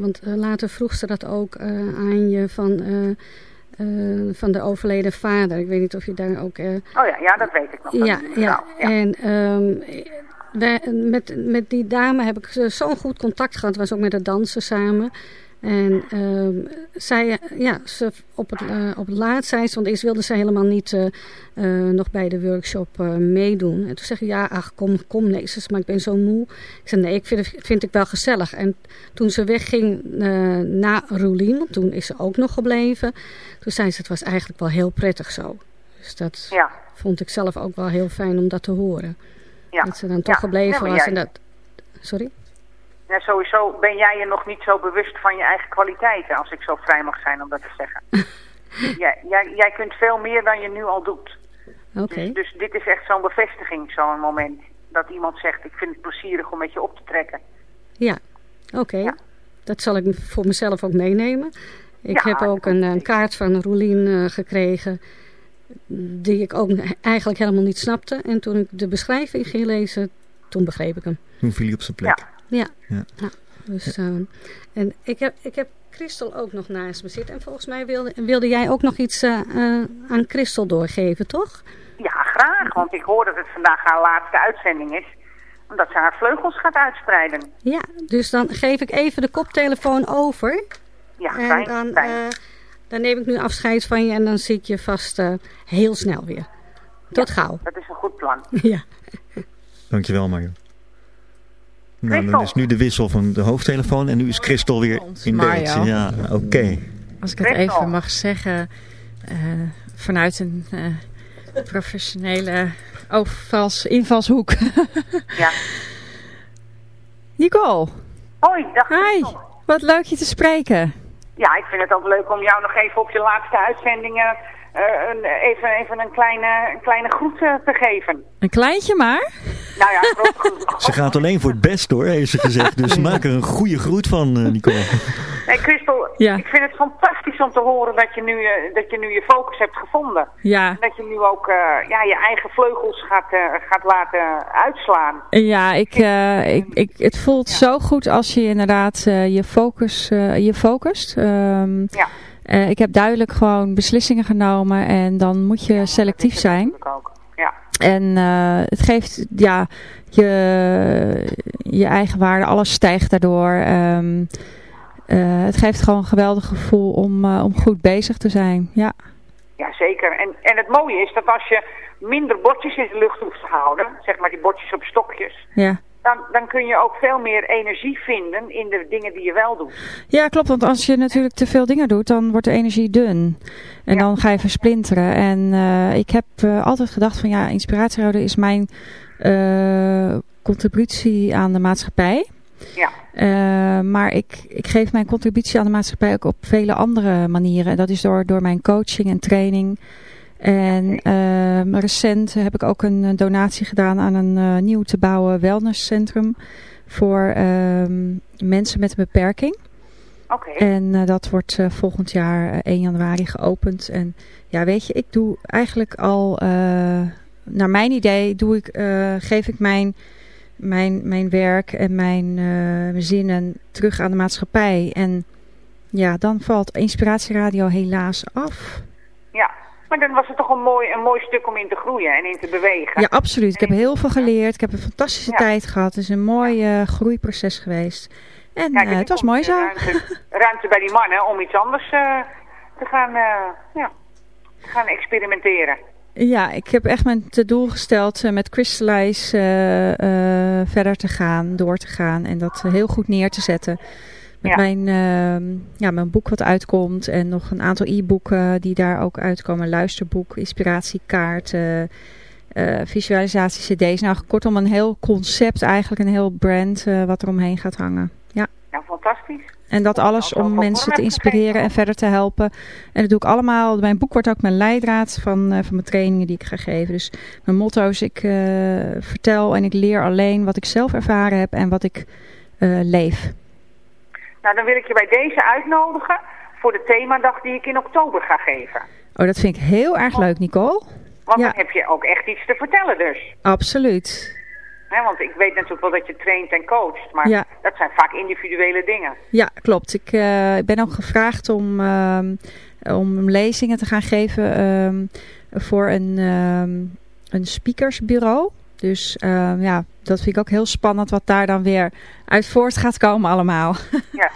Speaker 10: Want later vroeg ze dat ook aan je van, eh, van de overleden vader. Ik weet niet of je daar ook... eh,
Speaker 9: Oh ja, ja, dat weet ik nog.
Speaker 10: Ja, ja. En ehm, wij, met, met die dame heb ik zo- zo'n goed contact gehad. Was ook met het dansen samen. En ehm, zij, ja, ze, op, het, eh, op het laatst zei ze, want eerst wilde ze helemaal niet eh, eh, nog bij de workshop meedoen. En toen zeg ik, ja, ach, kom, kom, nee. Ze zei, maar ik ben zo moe. Ik zei, nee, ik vind het vind ik wel gezellig. En toen ze wegging na Roelien, want toen is ze ook nog gebleven. Toen zei ze, het was eigenlijk wel heel prettig zo. Dus dat
Speaker 9: Ja.
Speaker 10: vond ik zelf ook wel heel fijn om dat te horen.
Speaker 9: Ja.
Speaker 10: Dat ze dan toch
Speaker 9: Ja.
Speaker 10: gebleven was. En dat... Sorry?
Speaker 9: Ja, sowieso ben jij je nog niet zo bewust van je eigen kwaliteiten, als ik zo vrij mag zijn om dat te zeggen. jij, jij, jij kunt veel meer dan je nu al doet.
Speaker 10: Oké.
Speaker 9: Dus, dus dit is echt zo'n bevestiging, zo'n moment. Dat iemand zegt, ik vind het plezierig om met je op te trekken.
Speaker 10: Ja, oké. Dat zal ik voor mezelf ook meenemen. Ik
Speaker 9: Ja,
Speaker 10: heb ook een, een kaart van Roelien eh, gekregen. Die ik ook eigenlijk helemaal niet snapte. En toen ik de beschrijving ging lezen, toen begreep ik hem.
Speaker 4: Toen viel hij op zijn plek.
Speaker 10: Ja.
Speaker 4: Ja.
Speaker 10: ja. Dus, eh, en ik heb, ik heb Christel ook nog naast me zitten. En volgens mij wilde, wilde jij ook nog iets eh, eh, aan Christel doorgeven, toch?
Speaker 9: Ja, graag, want ik hoor dat het vandaag haar laatste uitzending is. Omdat ze haar vleugels gaat uitspreiden.
Speaker 10: Ja, dus dan geef ik even de koptelefoon over.
Speaker 9: Ja,
Speaker 10: en
Speaker 9: fijn,
Speaker 10: dan,
Speaker 9: fijn.
Speaker 10: eh, dan neem ik nu afscheid van je en dan zie ik je vast eh, heel snel weer. Tot gauw.
Speaker 9: Dat is een goed plan.
Speaker 10: Ja.
Speaker 4: Dankjewel Marjo. Nou, dan is nu de wissel van de hoofdtelefoon en nu is Christel weer in beeld. Ja, oké.
Speaker 5: Als ik het even mag zeggen, eh, vanuit een eh, professionele overvals, invalshoek.
Speaker 9: Ja.
Speaker 5: Nicole,
Speaker 9: Hoi, dag
Speaker 5: hi.
Speaker 9: Christel.
Speaker 5: Wat leuk je te spreken.
Speaker 9: Ja, ik vind het ook leuk om jou nog even op je laatste uitzendingen een, even, even een, kleine, een kleine groet eh, te geven.
Speaker 5: Een kleintje maar.
Speaker 9: Nou ja, groot groet.
Speaker 4: Ze gaat alleen voor het best hoor, heeft ze gezegd. Dus maak er een goede groet van, eh, Nicole.
Speaker 9: Hey Christel,
Speaker 5: Ja.
Speaker 9: ik vind het fantastisch om te horen dat je nu, eh, dat je, nu je focus hebt gevonden.
Speaker 5: Ja.
Speaker 9: En dat je nu ook eh, ja, je eigen vleugels gaat, eh, gaat laten uitslaan.
Speaker 5: Ja, ik, eh, ik, ik, het voelt zo goed als je inderdaad eh, je, focus, eh, je focust. Ehm,
Speaker 9: Ja.
Speaker 5: Eh, ik heb duidelijk gewoon beslissingen genomen en dan moet je selectief zijn.
Speaker 9: Ja.
Speaker 5: En eh, het geeft ja, je, je eigen waarde, alles stijgt daardoor. Ehm, eh, het geeft gewoon een geweldig gevoel om, om goed bezig te zijn. Ja.
Speaker 9: Ja, zeker. En, en het mooie is dat als je minder bordjes in de lucht hoeft te houden, zeg maar die bordjes op stokjes,
Speaker 5: Ja.
Speaker 9: Dan, dan kun je ook veel meer energie vinden in de dingen die je wel doet.
Speaker 5: ja, klopt. Want als je natuurlijk te veel dingen doet, dan wordt de energie dun. En dan ga je versplinteren. En eh, ik heb eh, altijd gedacht van ja, inspiratiehouden is mijn eh, contributie aan de maatschappij.
Speaker 9: Ja.
Speaker 5: Maar ik, ik geef mijn contributie aan de maatschappij ook op vele andere manieren. En dat is door, door mijn coaching en training. En ehm, recent heb ik ook een eh, donatie gedaan aan een eh, nieuw te bouwen wellnesscentrum voor ehm, mensen met een beperking.
Speaker 9: Oké.
Speaker 5: En eh, dat wordt volgend jaar eh, 1 januari geopend. En ja, weet je, ik doe eigenlijk al, naar mijn idee, doe ik, geef ik mijn, mijn, mijn werk en mijn, mijn zinnen terug aan de maatschappij. En ja, dan valt Inspiratieradio helaas af.
Speaker 9: Maar dan was het toch een mooi, een mooi stuk om in te groeien en in te bewegen.
Speaker 5: Ja, absoluut. Ik heb heel veel geleerd. Ik heb een fantastische
Speaker 9: Ja.
Speaker 5: tijd gehad. Het is een mooi eh, groeiproces geweest. En eh, het was mooi zo.
Speaker 9: Ruimte, ruimte bij die mannen om iets anders eh, te, gaan, ja, te gaan experimenteren.
Speaker 5: Ja, ik heb echt mijn doel gesteld met Crystallize verder te gaan, door te gaan en dat heel goed neer te zetten. Met
Speaker 9: Ja.
Speaker 5: mijn, ehm, ja, mijn boek wat uitkomt en nog een aantal e-boeken die daar ook uitkomen. Luisterboek, inspiratiekaart, eh, eh, visualisatie cd's. Nou, kortom een heel concept eigenlijk, een heel brand eh, wat er omheen gaat hangen. Ja.
Speaker 9: Nou, fantastisch.
Speaker 5: En dat alles om mensen te inspireren en verder te helpen. En dat doe ik allemaal. Mijn boek wordt ook mijn leidraad van, eh, van mijn trainingen die ik ga geven. Dus mijn motto is ik vertel en ik leer alleen wat ik zelf ervaren heb en wat ik leef.
Speaker 9: Nou, dan wil ik je bij deze uitnodigen voor de themadag die ik in oktober ga geven.
Speaker 5: Oh, dat vind ik heel erg leuk, Nicole.
Speaker 9: Want
Speaker 5: Ja.
Speaker 9: dan heb je ook echt iets te vertellen dus.
Speaker 5: Absoluut.
Speaker 9: Want ik weet natuurlijk wel dat je traint en coacht, maar
Speaker 5: Ja.
Speaker 9: dat zijn vaak individuele dingen.
Speaker 5: Ja, klopt. Ik, eh, ben ook gevraagd om, ehm, om lezingen te gaan geven ehm, voor een, ehm, een speakersbureau. Dus ja, dat vind ik ook heel spannend wat daar dan weer uit voort gaat komen allemaal.
Speaker 9: Ja.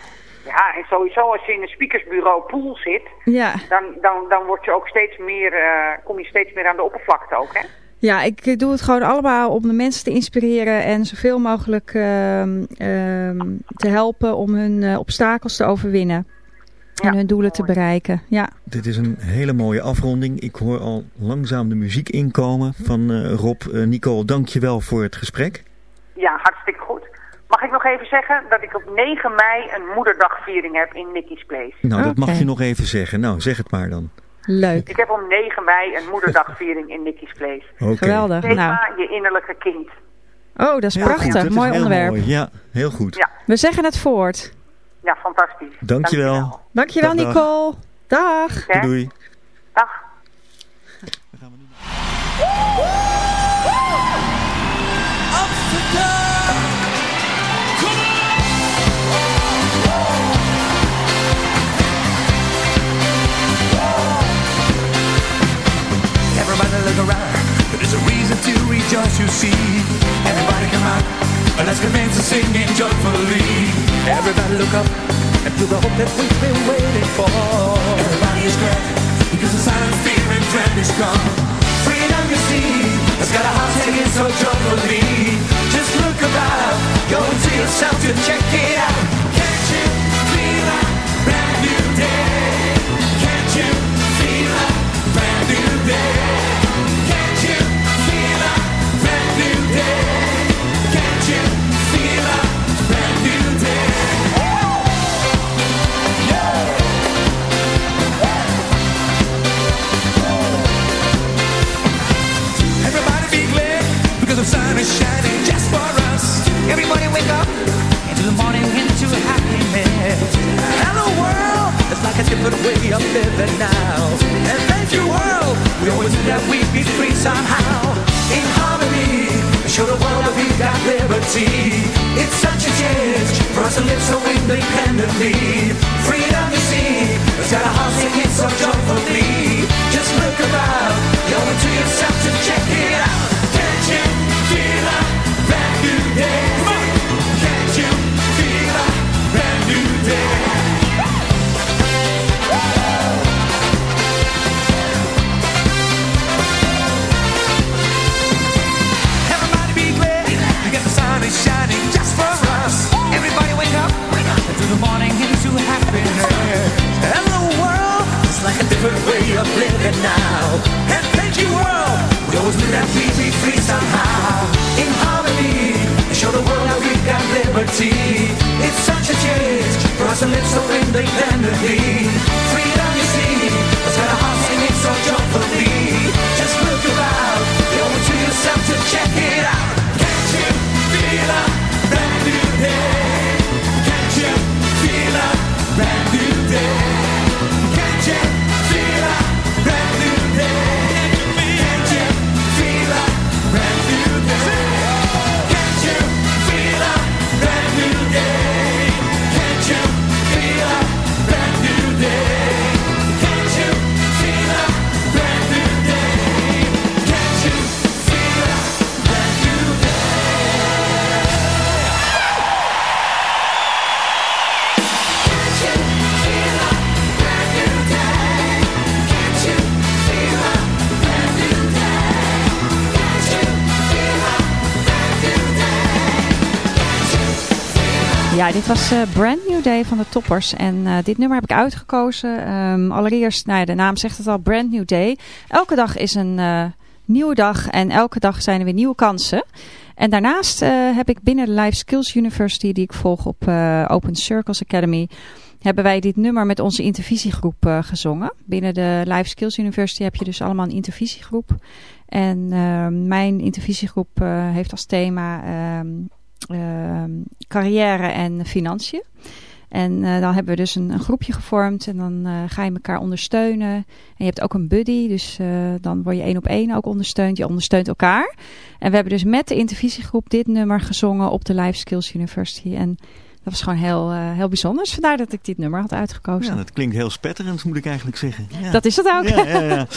Speaker 9: ja, en sowieso als je in een speakersbureau pool zit,
Speaker 5: ja.
Speaker 9: dan, dan, dan word je ook steeds meer, eh, kom je steeds meer aan de oppervlakte ook, hè?
Speaker 5: Ja, ik doe het gewoon allemaal om de mensen te inspireren en zoveel mogelijk ehm, ehm, te helpen om hun eh, obstakels te overwinnen. En hun doelen te bereiken. Ja.
Speaker 4: Dit is een hele mooie afronding. Ik hoor al langzaam de muziek inkomen van eh, Rob. Eh, Nicole, dank je wel voor het gesprek.
Speaker 9: Ja, hartstikke goed. Mag ik nog even zeggen dat ik op 9 mei een moederdagviering heb in Nicky's Place?
Speaker 4: Nou, dat mag je nog even zeggen. Nou, zeg het maar dan.
Speaker 5: Leuk.
Speaker 9: Ik heb op 9 mei een moederdagviering in Nicky's Place.
Speaker 4: Oké.
Speaker 5: Geweldig.
Speaker 9: Thema
Speaker 5: Nou.
Speaker 9: je innerlijke kind.
Speaker 5: Oh, dat is prachtig.
Speaker 4: dat
Speaker 5: Mooi onderwerp.
Speaker 4: mooi. Ja, heel goed.
Speaker 9: Ja,
Speaker 5: We zeggen het voort.
Speaker 9: Ja fantastisch.
Speaker 4: Dankjewel.
Speaker 5: Dankjewel
Speaker 4: Dag, dag.
Speaker 5: Nicole. Dag.
Speaker 9: Hè?
Speaker 4: Doei. doei.
Speaker 9: Dag.
Speaker 11: Everybody look around. There's a reason to rejoice, you see. Everybody come out. and Let's commence to singing joyfully. Everybody look up and feel the hope that we've been waiting for. Everybody is glad because the silent fear and dread is gone. Freedom you see has got a heart singing so joyfully. Just look about, go into yourself to check it out. The sun is shining just for us. Everybody wake up into the morning into happiness. Hello world, it's like a different way of living now. And thank you world, we always knew that we'd be free somehow. In harmony, show the world that we've got liberty. It's such a change for us to live so independently. Freedom you see, it's got a heart singing so joyfully. Just look about, go into yourself to check it out. Can't now. And thank you get the sun is shining just for us. Everybody wake up, wake the morning hits you And the world, we always knew that we'd be free somehow. In harmony, show the world that we've got liberty. It's such a change for us to live so independently. Freedom you see, it's got a heart singing so joyfully.
Speaker 5: Dit was eh, Brand New Day van de Toppers. En eh, dit nummer heb ik uitgekozen. Ehm, allereerst, nou ja, de naam zegt het al, Brand New Day. Elke dag is een eh, nieuwe dag en elke dag zijn er weer nieuwe kansen. En daarnaast heb ik binnen de Life Skills University, die ik volg op Open Circles Academy, hebben wij dit nummer met onze intervisiegroep gezongen. Binnen de Life Skills University heb je dus allemaal een intervisiegroep. En eh, mijn intervisiegroep heeft als thema ehm, ehm, carrière en financiën. En eh, dan hebben we dus een, een groepje gevormd en dan eh, ga je elkaar ondersteunen. En je hebt ook een buddy, dus eh, dan word je één op één ook ondersteund. Je ondersteunt elkaar. En we hebben dus met de intervisiegroep dit nummer gezongen op de Life Skills University. En dat was gewoon heel, heel bijzonder. Dus vandaar dat ik dit nummer had uitgekozen.
Speaker 4: Ja, dat klinkt heel spetterend, moet ik eigenlijk zeggen. Ja.
Speaker 5: Dat is het ook.
Speaker 4: Ja, ja, ja.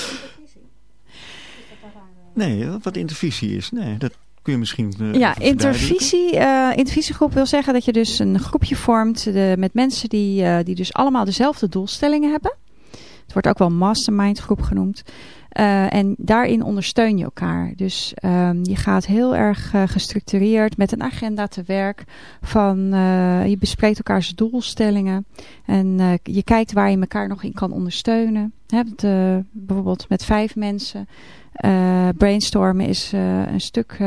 Speaker 4: Nee, wat intervisie is. Nee, dat kun je misschien eh,
Speaker 5: Ja, intervisie, eh, intervisiegroep wil zeggen dat je dus een groepje vormt de, met mensen die, eh, die dus allemaal dezelfde doelstellingen hebben. Het wordt ook wel mastermind groep genoemd. Eh, en daarin ondersteun je elkaar. Dus ehm, je gaat heel erg eh, gestructureerd met een agenda te werk. Van, eh, je bespreekt elkaars doelstellingen. En je kijkt waar je elkaar nog in kan ondersteunen. Eh, bijvoorbeeld met vijf mensen. brainstormen is een stuk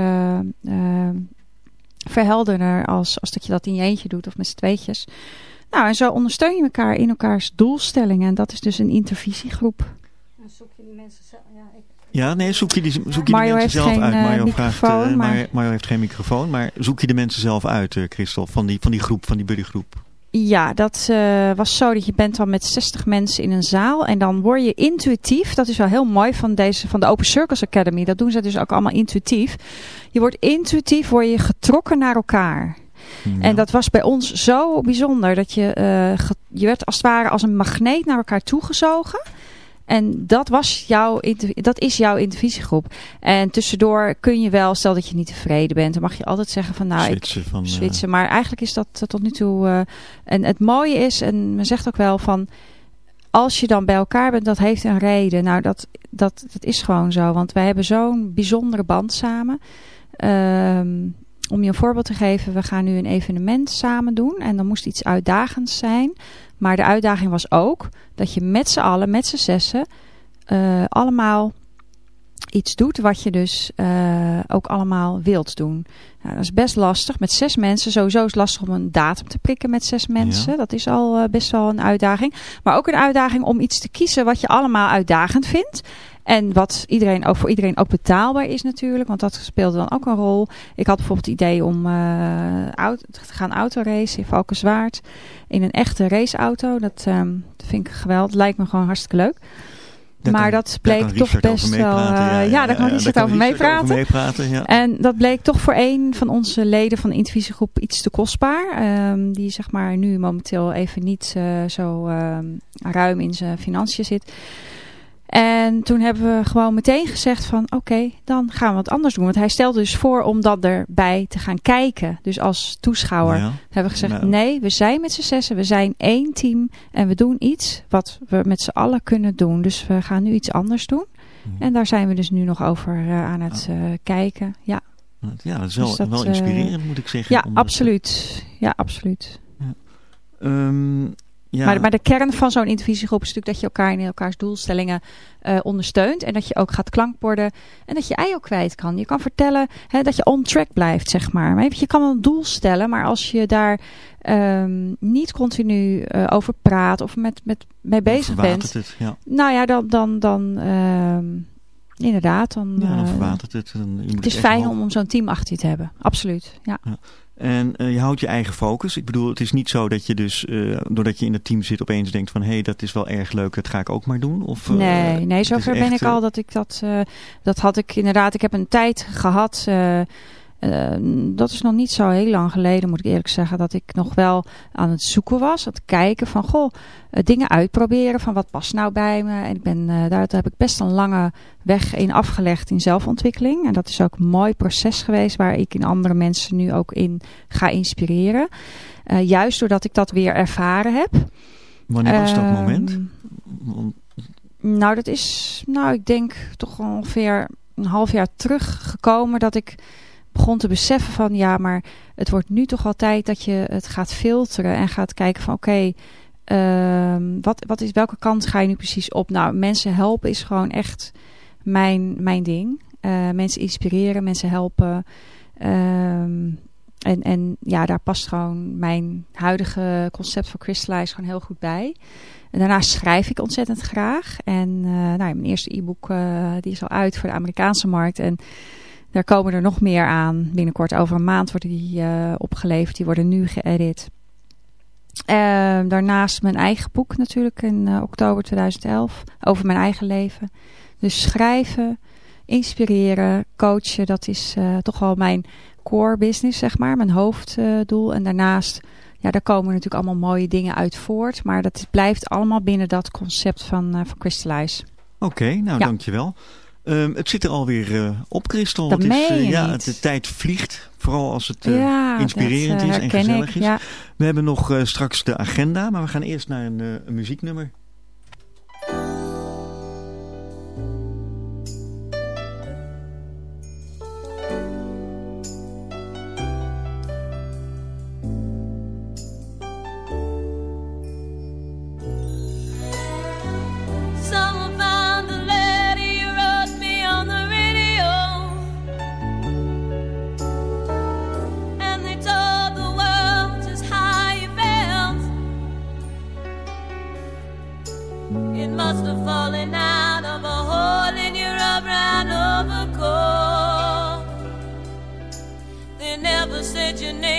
Speaker 5: verhelderder als, als dat je dat in je eentje doet of met z'n tweetjes. Nou, en zo ondersteun je elkaar in elkaars doelstellingen. En dat is dus een intervisiegroep.
Speaker 10: zoek je die mensen zelf. Ja, ik...
Speaker 4: Ja, nee, zoek je die, zoek je mensen
Speaker 5: heeft
Speaker 4: zelf
Speaker 5: geen,
Speaker 4: uit.
Speaker 5: eh,
Speaker 4: Mario,
Speaker 5: microfoon,
Speaker 4: vraagt, eh,
Speaker 5: maar-
Speaker 4: Mario, Mario heeft geen microfoon, maar zoek je de mensen zelf uit, eh Christel, van die, van die groep, van die buddygroep.
Speaker 5: Ja, dat eh, was zo dat je bent dan met 60 mensen in een zaal. En dan word je intuïtief. Dat is wel heel mooi van, deze, van de Open Circles Academy. Dat doen ze dus ook allemaal intuïtief. Je wordt intuïtief word je getrokken naar elkaar. En dat was bij ons zo bijzonder. Dat je, eh, je werd als het ware als een magneet naar elkaar toegezogen. En dat, was jouw, dat is jouw intervisiegroep. En tussendoor kun je wel, stel dat je niet tevreden bent, dan mag je altijd zeggen van nou,
Speaker 4: Switchen
Speaker 5: ik
Speaker 4: van, eh,
Speaker 5: switchen. Maar eigenlijk is dat eh, tot nu toe. en het mooie is, en men zegt ook wel van. Als je dan bij elkaar bent, dat heeft een reden. Nou, dat, dat, dat is gewoon zo. Want wij hebben zo'n bijzondere band samen. Ehm, om je een voorbeeld te geven, we gaan nu een evenement samen doen. En dan moest iets uitdagends zijn. Maar de uitdaging was ook dat je met z'n allen, met z'n zessen, eh, allemaal iets doet wat je dus eh, ook allemaal wilt doen. Nou, dat is best lastig. Met zes mensen, sowieso is het lastig om een datum te prikken met zes mensen. Dat is al eh, best wel een uitdaging. Maar ook een uitdaging om iets te kiezen wat je allemaal uitdagend vindt. En wat iedereen ook, voor iedereen ook betaalbaar is natuurlijk. Want dat speelde dan ook een rol. Ik had bijvoorbeeld het idee om eh, auto, te gaan autoracen in Valkenswaard. In een echte raceauto. Dat, ehm, vind ik geweldig. Lijkt me gewoon hartstikke leuk. Maar
Speaker 4: kan-
Speaker 5: dat bleek toch best wel... eh,
Speaker 4: Ja,
Speaker 5: daar kan
Speaker 4: ja,
Speaker 5: Richard
Speaker 4: daar
Speaker 5: over meepraten.
Speaker 4: over meepraten, ja.
Speaker 5: En dat bleek toch voor een van onze leden van de intervisiegroep iets te kostbaar. Ehm, die zeg maar nu momenteel even niet eh, zo ehm, ruim in zijn financiën zit. En toen hebben we gewoon meteen gezegd van oké, dan gaan we wat anders doen. Want hij stelde dus voor om dat erbij te gaan kijken. Dus als toeschouwer
Speaker 4: Ja.
Speaker 5: hebben we gezegd
Speaker 4: Nou.
Speaker 5: nee, we zijn met z'n zessen. We zijn één team en we doen iets wat we met z'n allen kunnen doen. Dus we gaan nu iets anders doen.
Speaker 4: Mhm.
Speaker 5: En daar zijn we dus nu nog over eh, aan het eh, kijken. Ja.
Speaker 4: Ja, dat is wel,
Speaker 5: Dus dat,
Speaker 4: wel
Speaker 5: eh,
Speaker 4: inspirerend, moet ik zeggen.
Speaker 5: Ja,
Speaker 4: om dat-
Speaker 5: absoluut. Ja, absoluut.
Speaker 4: Ja.
Speaker 5: Maar, maar de kern van zo'n intervisiegroep is natuurlijk dat je elkaar in elkaars doelstellingen eh, ondersteunt. En dat je ook gaat klankborden. En dat je ei ook kwijt kan. Je kan vertellen hè, dat je on track blijft, zeg maar. maar je kan wel een doel stellen, maar als je daar ehm, niet continu eh, over praat of met, met, mee bezig bent.
Speaker 4: het, ja.
Speaker 5: Nou ja, dan, dan, dan ehm, inderdaad. Dan,
Speaker 4: Ja, dan
Speaker 5: eh,
Speaker 4: verwatert het. Dan,
Speaker 5: het is fijn om, om zo'n team achter je te hebben. Absoluut, ja.
Speaker 4: En eh, je houdt je eigen focus. Ik bedoel, het is niet zo dat je dus, eh, doordat je in het team zit, opeens denkt van... hé, hey, dat is wel erg leuk, dat ga ik ook maar doen. Of, eh,
Speaker 5: Nee, nee zover ben
Speaker 4: echt,
Speaker 5: ik al dat ik dat... dat had ik inderdaad... Ik heb een tijd gehad... eh, eh, dat is nog niet zo heel lang geleden, moet ik eerlijk zeggen, dat ik nog wel aan het zoeken was. Aan het kijken van, goh, eh, dingen uitproberen van wat past nou bij me. En ik ben, eh, daar, heb ik best een lange weg in afgelegd in zelfontwikkeling. En dat is ook een mooi proces geweest waar ik in andere mensen nu ook in ga inspireren. Eh, juist doordat ik dat weer ervaren heb.
Speaker 4: Wanneer was dat
Speaker 5: Ehm,
Speaker 4: moment?
Speaker 5: Nou, dat is, nou, ik denk toch ongeveer een half jaar teruggekomen dat ik begon te beseffen van ja, maar het wordt nu toch wel tijd dat je het gaat filteren en gaat kijken van oké, ehm, wat, wat is, welke kant ga je nu precies op? Nou, mensen helpen is gewoon echt mijn, mijn ding. Eh, mensen inspireren, mensen helpen. Ehm, en, en ja, daar past gewoon mijn huidige concept voor Crystallize gewoon heel goed bij. En daarnaast schrijf ik ontzettend graag. En eh, nou, mijn eerste e-book eh, die is al uit voor de Amerikaanse markt. En daar komen er nog meer aan. Binnenkort over een maand worden die eh, opgeleverd. Die worden nu geëdit. Ehm, daarnaast mijn eigen boek natuurlijk in eh, oktober 2011. Over mijn eigen leven. Dus schrijven, inspireren, coachen. Dat is eh, toch wel mijn core business, zeg maar. Mijn hoofddoel. en daarnaast, ja, daar komen natuurlijk allemaal mooie dingen uit voort. Maar dat blijft allemaal binnen dat concept van, van Crystallize.
Speaker 4: Oké, nou
Speaker 5: Ja.
Speaker 4: dankjewel. Ehm, het zit er alweer eh, op, Christel.
Speaker 5: Dat
Speaker 4: het is,
Speaker 5: je
Speaker 4: ja,
Speaker 5: niet.
Speaker 4: de tijd vliegt. Vooral als het eh,
Speaker 5: Ja,
Speaker 4: inspirerend
Speaker 5: dat,
Speaker 4: is en gezellig
Speaker 5: ik,
Speaker 4: is.
Speaker 5: ja.
Speaker 4: We hebben nog straks de agenda, maar we gaan eerst naar een, een muzieknummer.
Speaker 2: Must have fallen out of a hole in your brown overcoat. They never said your name,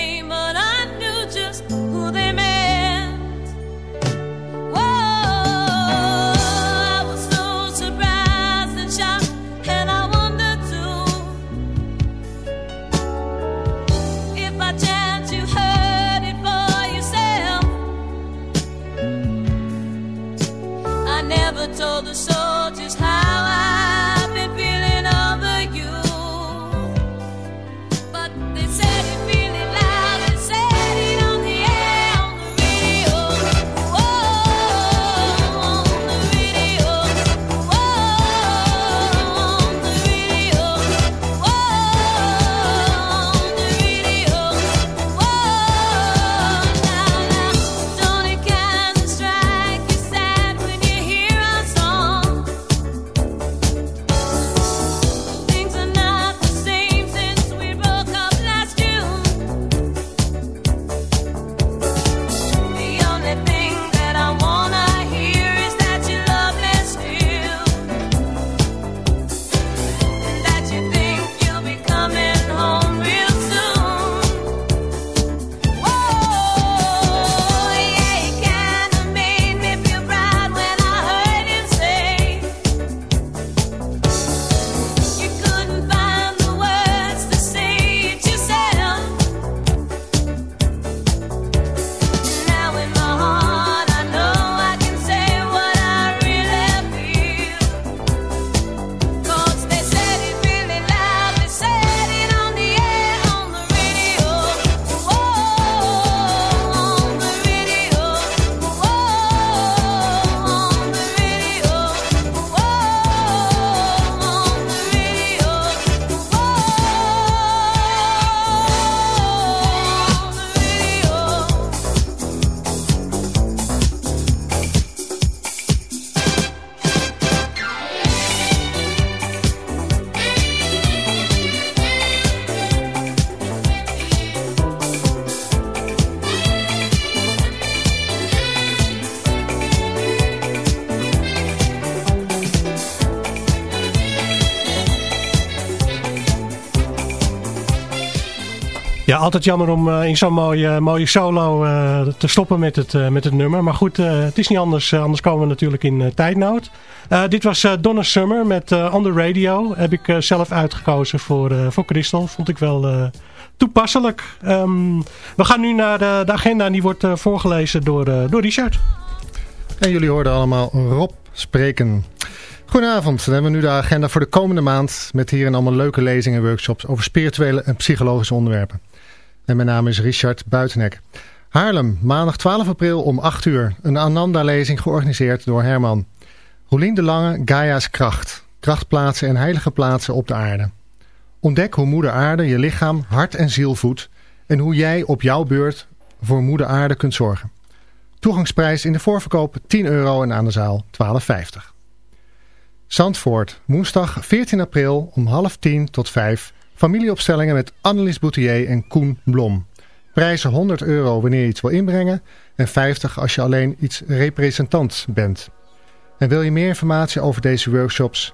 Speaker 7: altijd jammer om eh, in zo'n mooie, mooie solo eh, te stoppen met het, eh, met het nummer. Maar goed, eh, het is niet anders. eh, anders komen we natuurlijk in eh, tijdnood. Eh, dit was eh, Donna Summer met eh, On The Radio. Heb ik eh, zelf uitgekozen voor, eh, voor Crystal. Vond ik wel eh, toepasselijk. Ehm, we gaan nu naar de, agenda en die wordt eh, voorgelezen door, eh, door Richard.
Speaker 8: En jullie hoorden allemaal Rob spreken. Goedenavond, dan hebben we nu de agenda voor de komende maand met hierin allemaal leuke lezingen en workshops over spirituele en psychologische onderwerpen. En mijn naam is Richard Buitenek. Haarlem, maandag 12 april om 8 uur. Een Ananda-lezing georganiseerd door Herman. Roelien de Lange, Gaia's Kracht. Krachtplaatsen en heilige plaatsen op de aarde. Ontdek hoe moeder aarde je lichaam, hart en ziel voedt en hoe jij op jouw beurt voor moeder aarde kunt zorgen. Toegangsprijs in de voorverkoop 10 euro en aan de zaal 12,50. Zandvoort, woensdag 14 april om half 10 tot 5. Familieopstellingen met Annelies Boutier en Koen Blom. Prijzen 100 euro wanneer je iets wil inbrengen en 50 als je alleen iets representant bent. En wil je meer informatie over deze workshops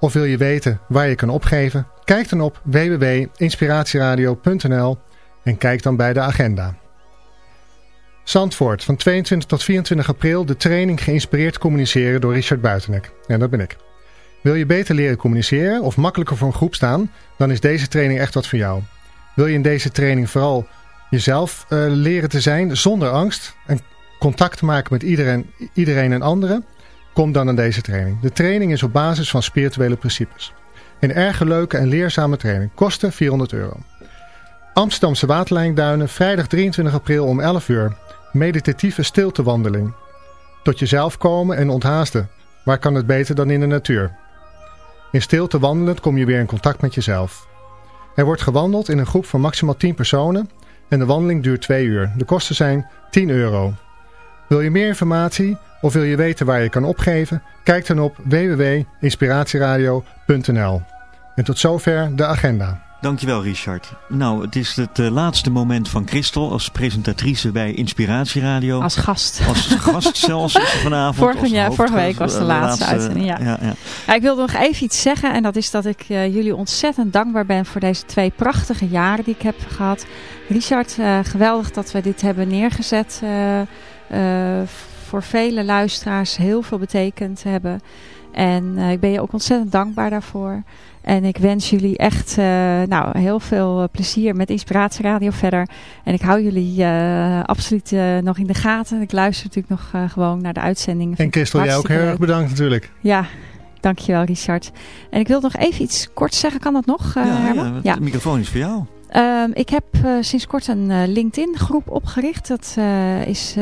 Speaker 8: of wil je weten waar je kan opgeven? Kijk dan op www.inspiratieradio.nl en kijk dan bij de agenda. Zandvoort, van 22 tot 24 april de training geïnspireerd communiceren door Richard Buitenek. En dat ben ik. Wil je beter leren communiceren of makkelijker voor een groep staan, dan is deze training echt wat voor jou. Wil je in deze training vooral jezelf uh, leren te zijn zonder angst en contact maken met iedereen, iedereen en anderen? Kom dan aan deze training. De training is op basis van spirituele principes. Een erg leuke en leerzame training. Kosten 400 euro. Amsterdamse Waterlijnduinen, vrijdag 23 april om 11 uur. Meditatieve stiltewandeling. Tot jezelf komen en onthaasten. Waar kan het beter dan in de natuur? In stilte wandelend kom je weer in contact met jezelf. Er wordt gewandeld in een groep van maximaal 10 personen en de wandeling duurt 2 uur. De kosten zijn 10 euro. Wil je meer informatie of wil je weten waar je kan opgeven? Kijk dan op www.inspiratieradio.nl. En tot zover de agenda.
Speaker 4: Dankjewel Richard. Nou, het is het uh, laatste moment van Christel als presentatrice bij Inspiratieradio.
Speaker 5: Als gast.
Speaker 4: Als gast zelfs vanavond.
Speaker 5: Vorige, ja, vorige week was de, de laatste, laatste uitzending. Ja. Ja, ja. ja, ik wilde nog even iets zeggen en dat is dat ik uh, jullie ontzettend dankbaar ben voor deze twee prachtige jaren die ik heb gehad. Richard, geweldig dat we dit hebben neergezet. voor vele luisteraars heel veel betekend hebben. En ik ben je ook ontzettend dankbaar daarvoor. En ik wens jullie echt uh, nou, heel veel plezier met Inspiratieradio verder. En ik hou jullie uh, absoluut uh, nog in de gaten. Ik luister natuurlijk nog gewoon naar de uitzendingen.
Speaker 8: En Christel, jij ook heel erg bedankt natuurlijk.
Speaker 5: Ja, dankjewel Richard. En ik wil nog even iets kort zeggen. Kan dat nog,
Speaker 4: ja, ja, ja, de microfoon is voor jou.
Speaker 5: Um, ik heb sinds kort een LinkedIn groep opgericht. Dat is...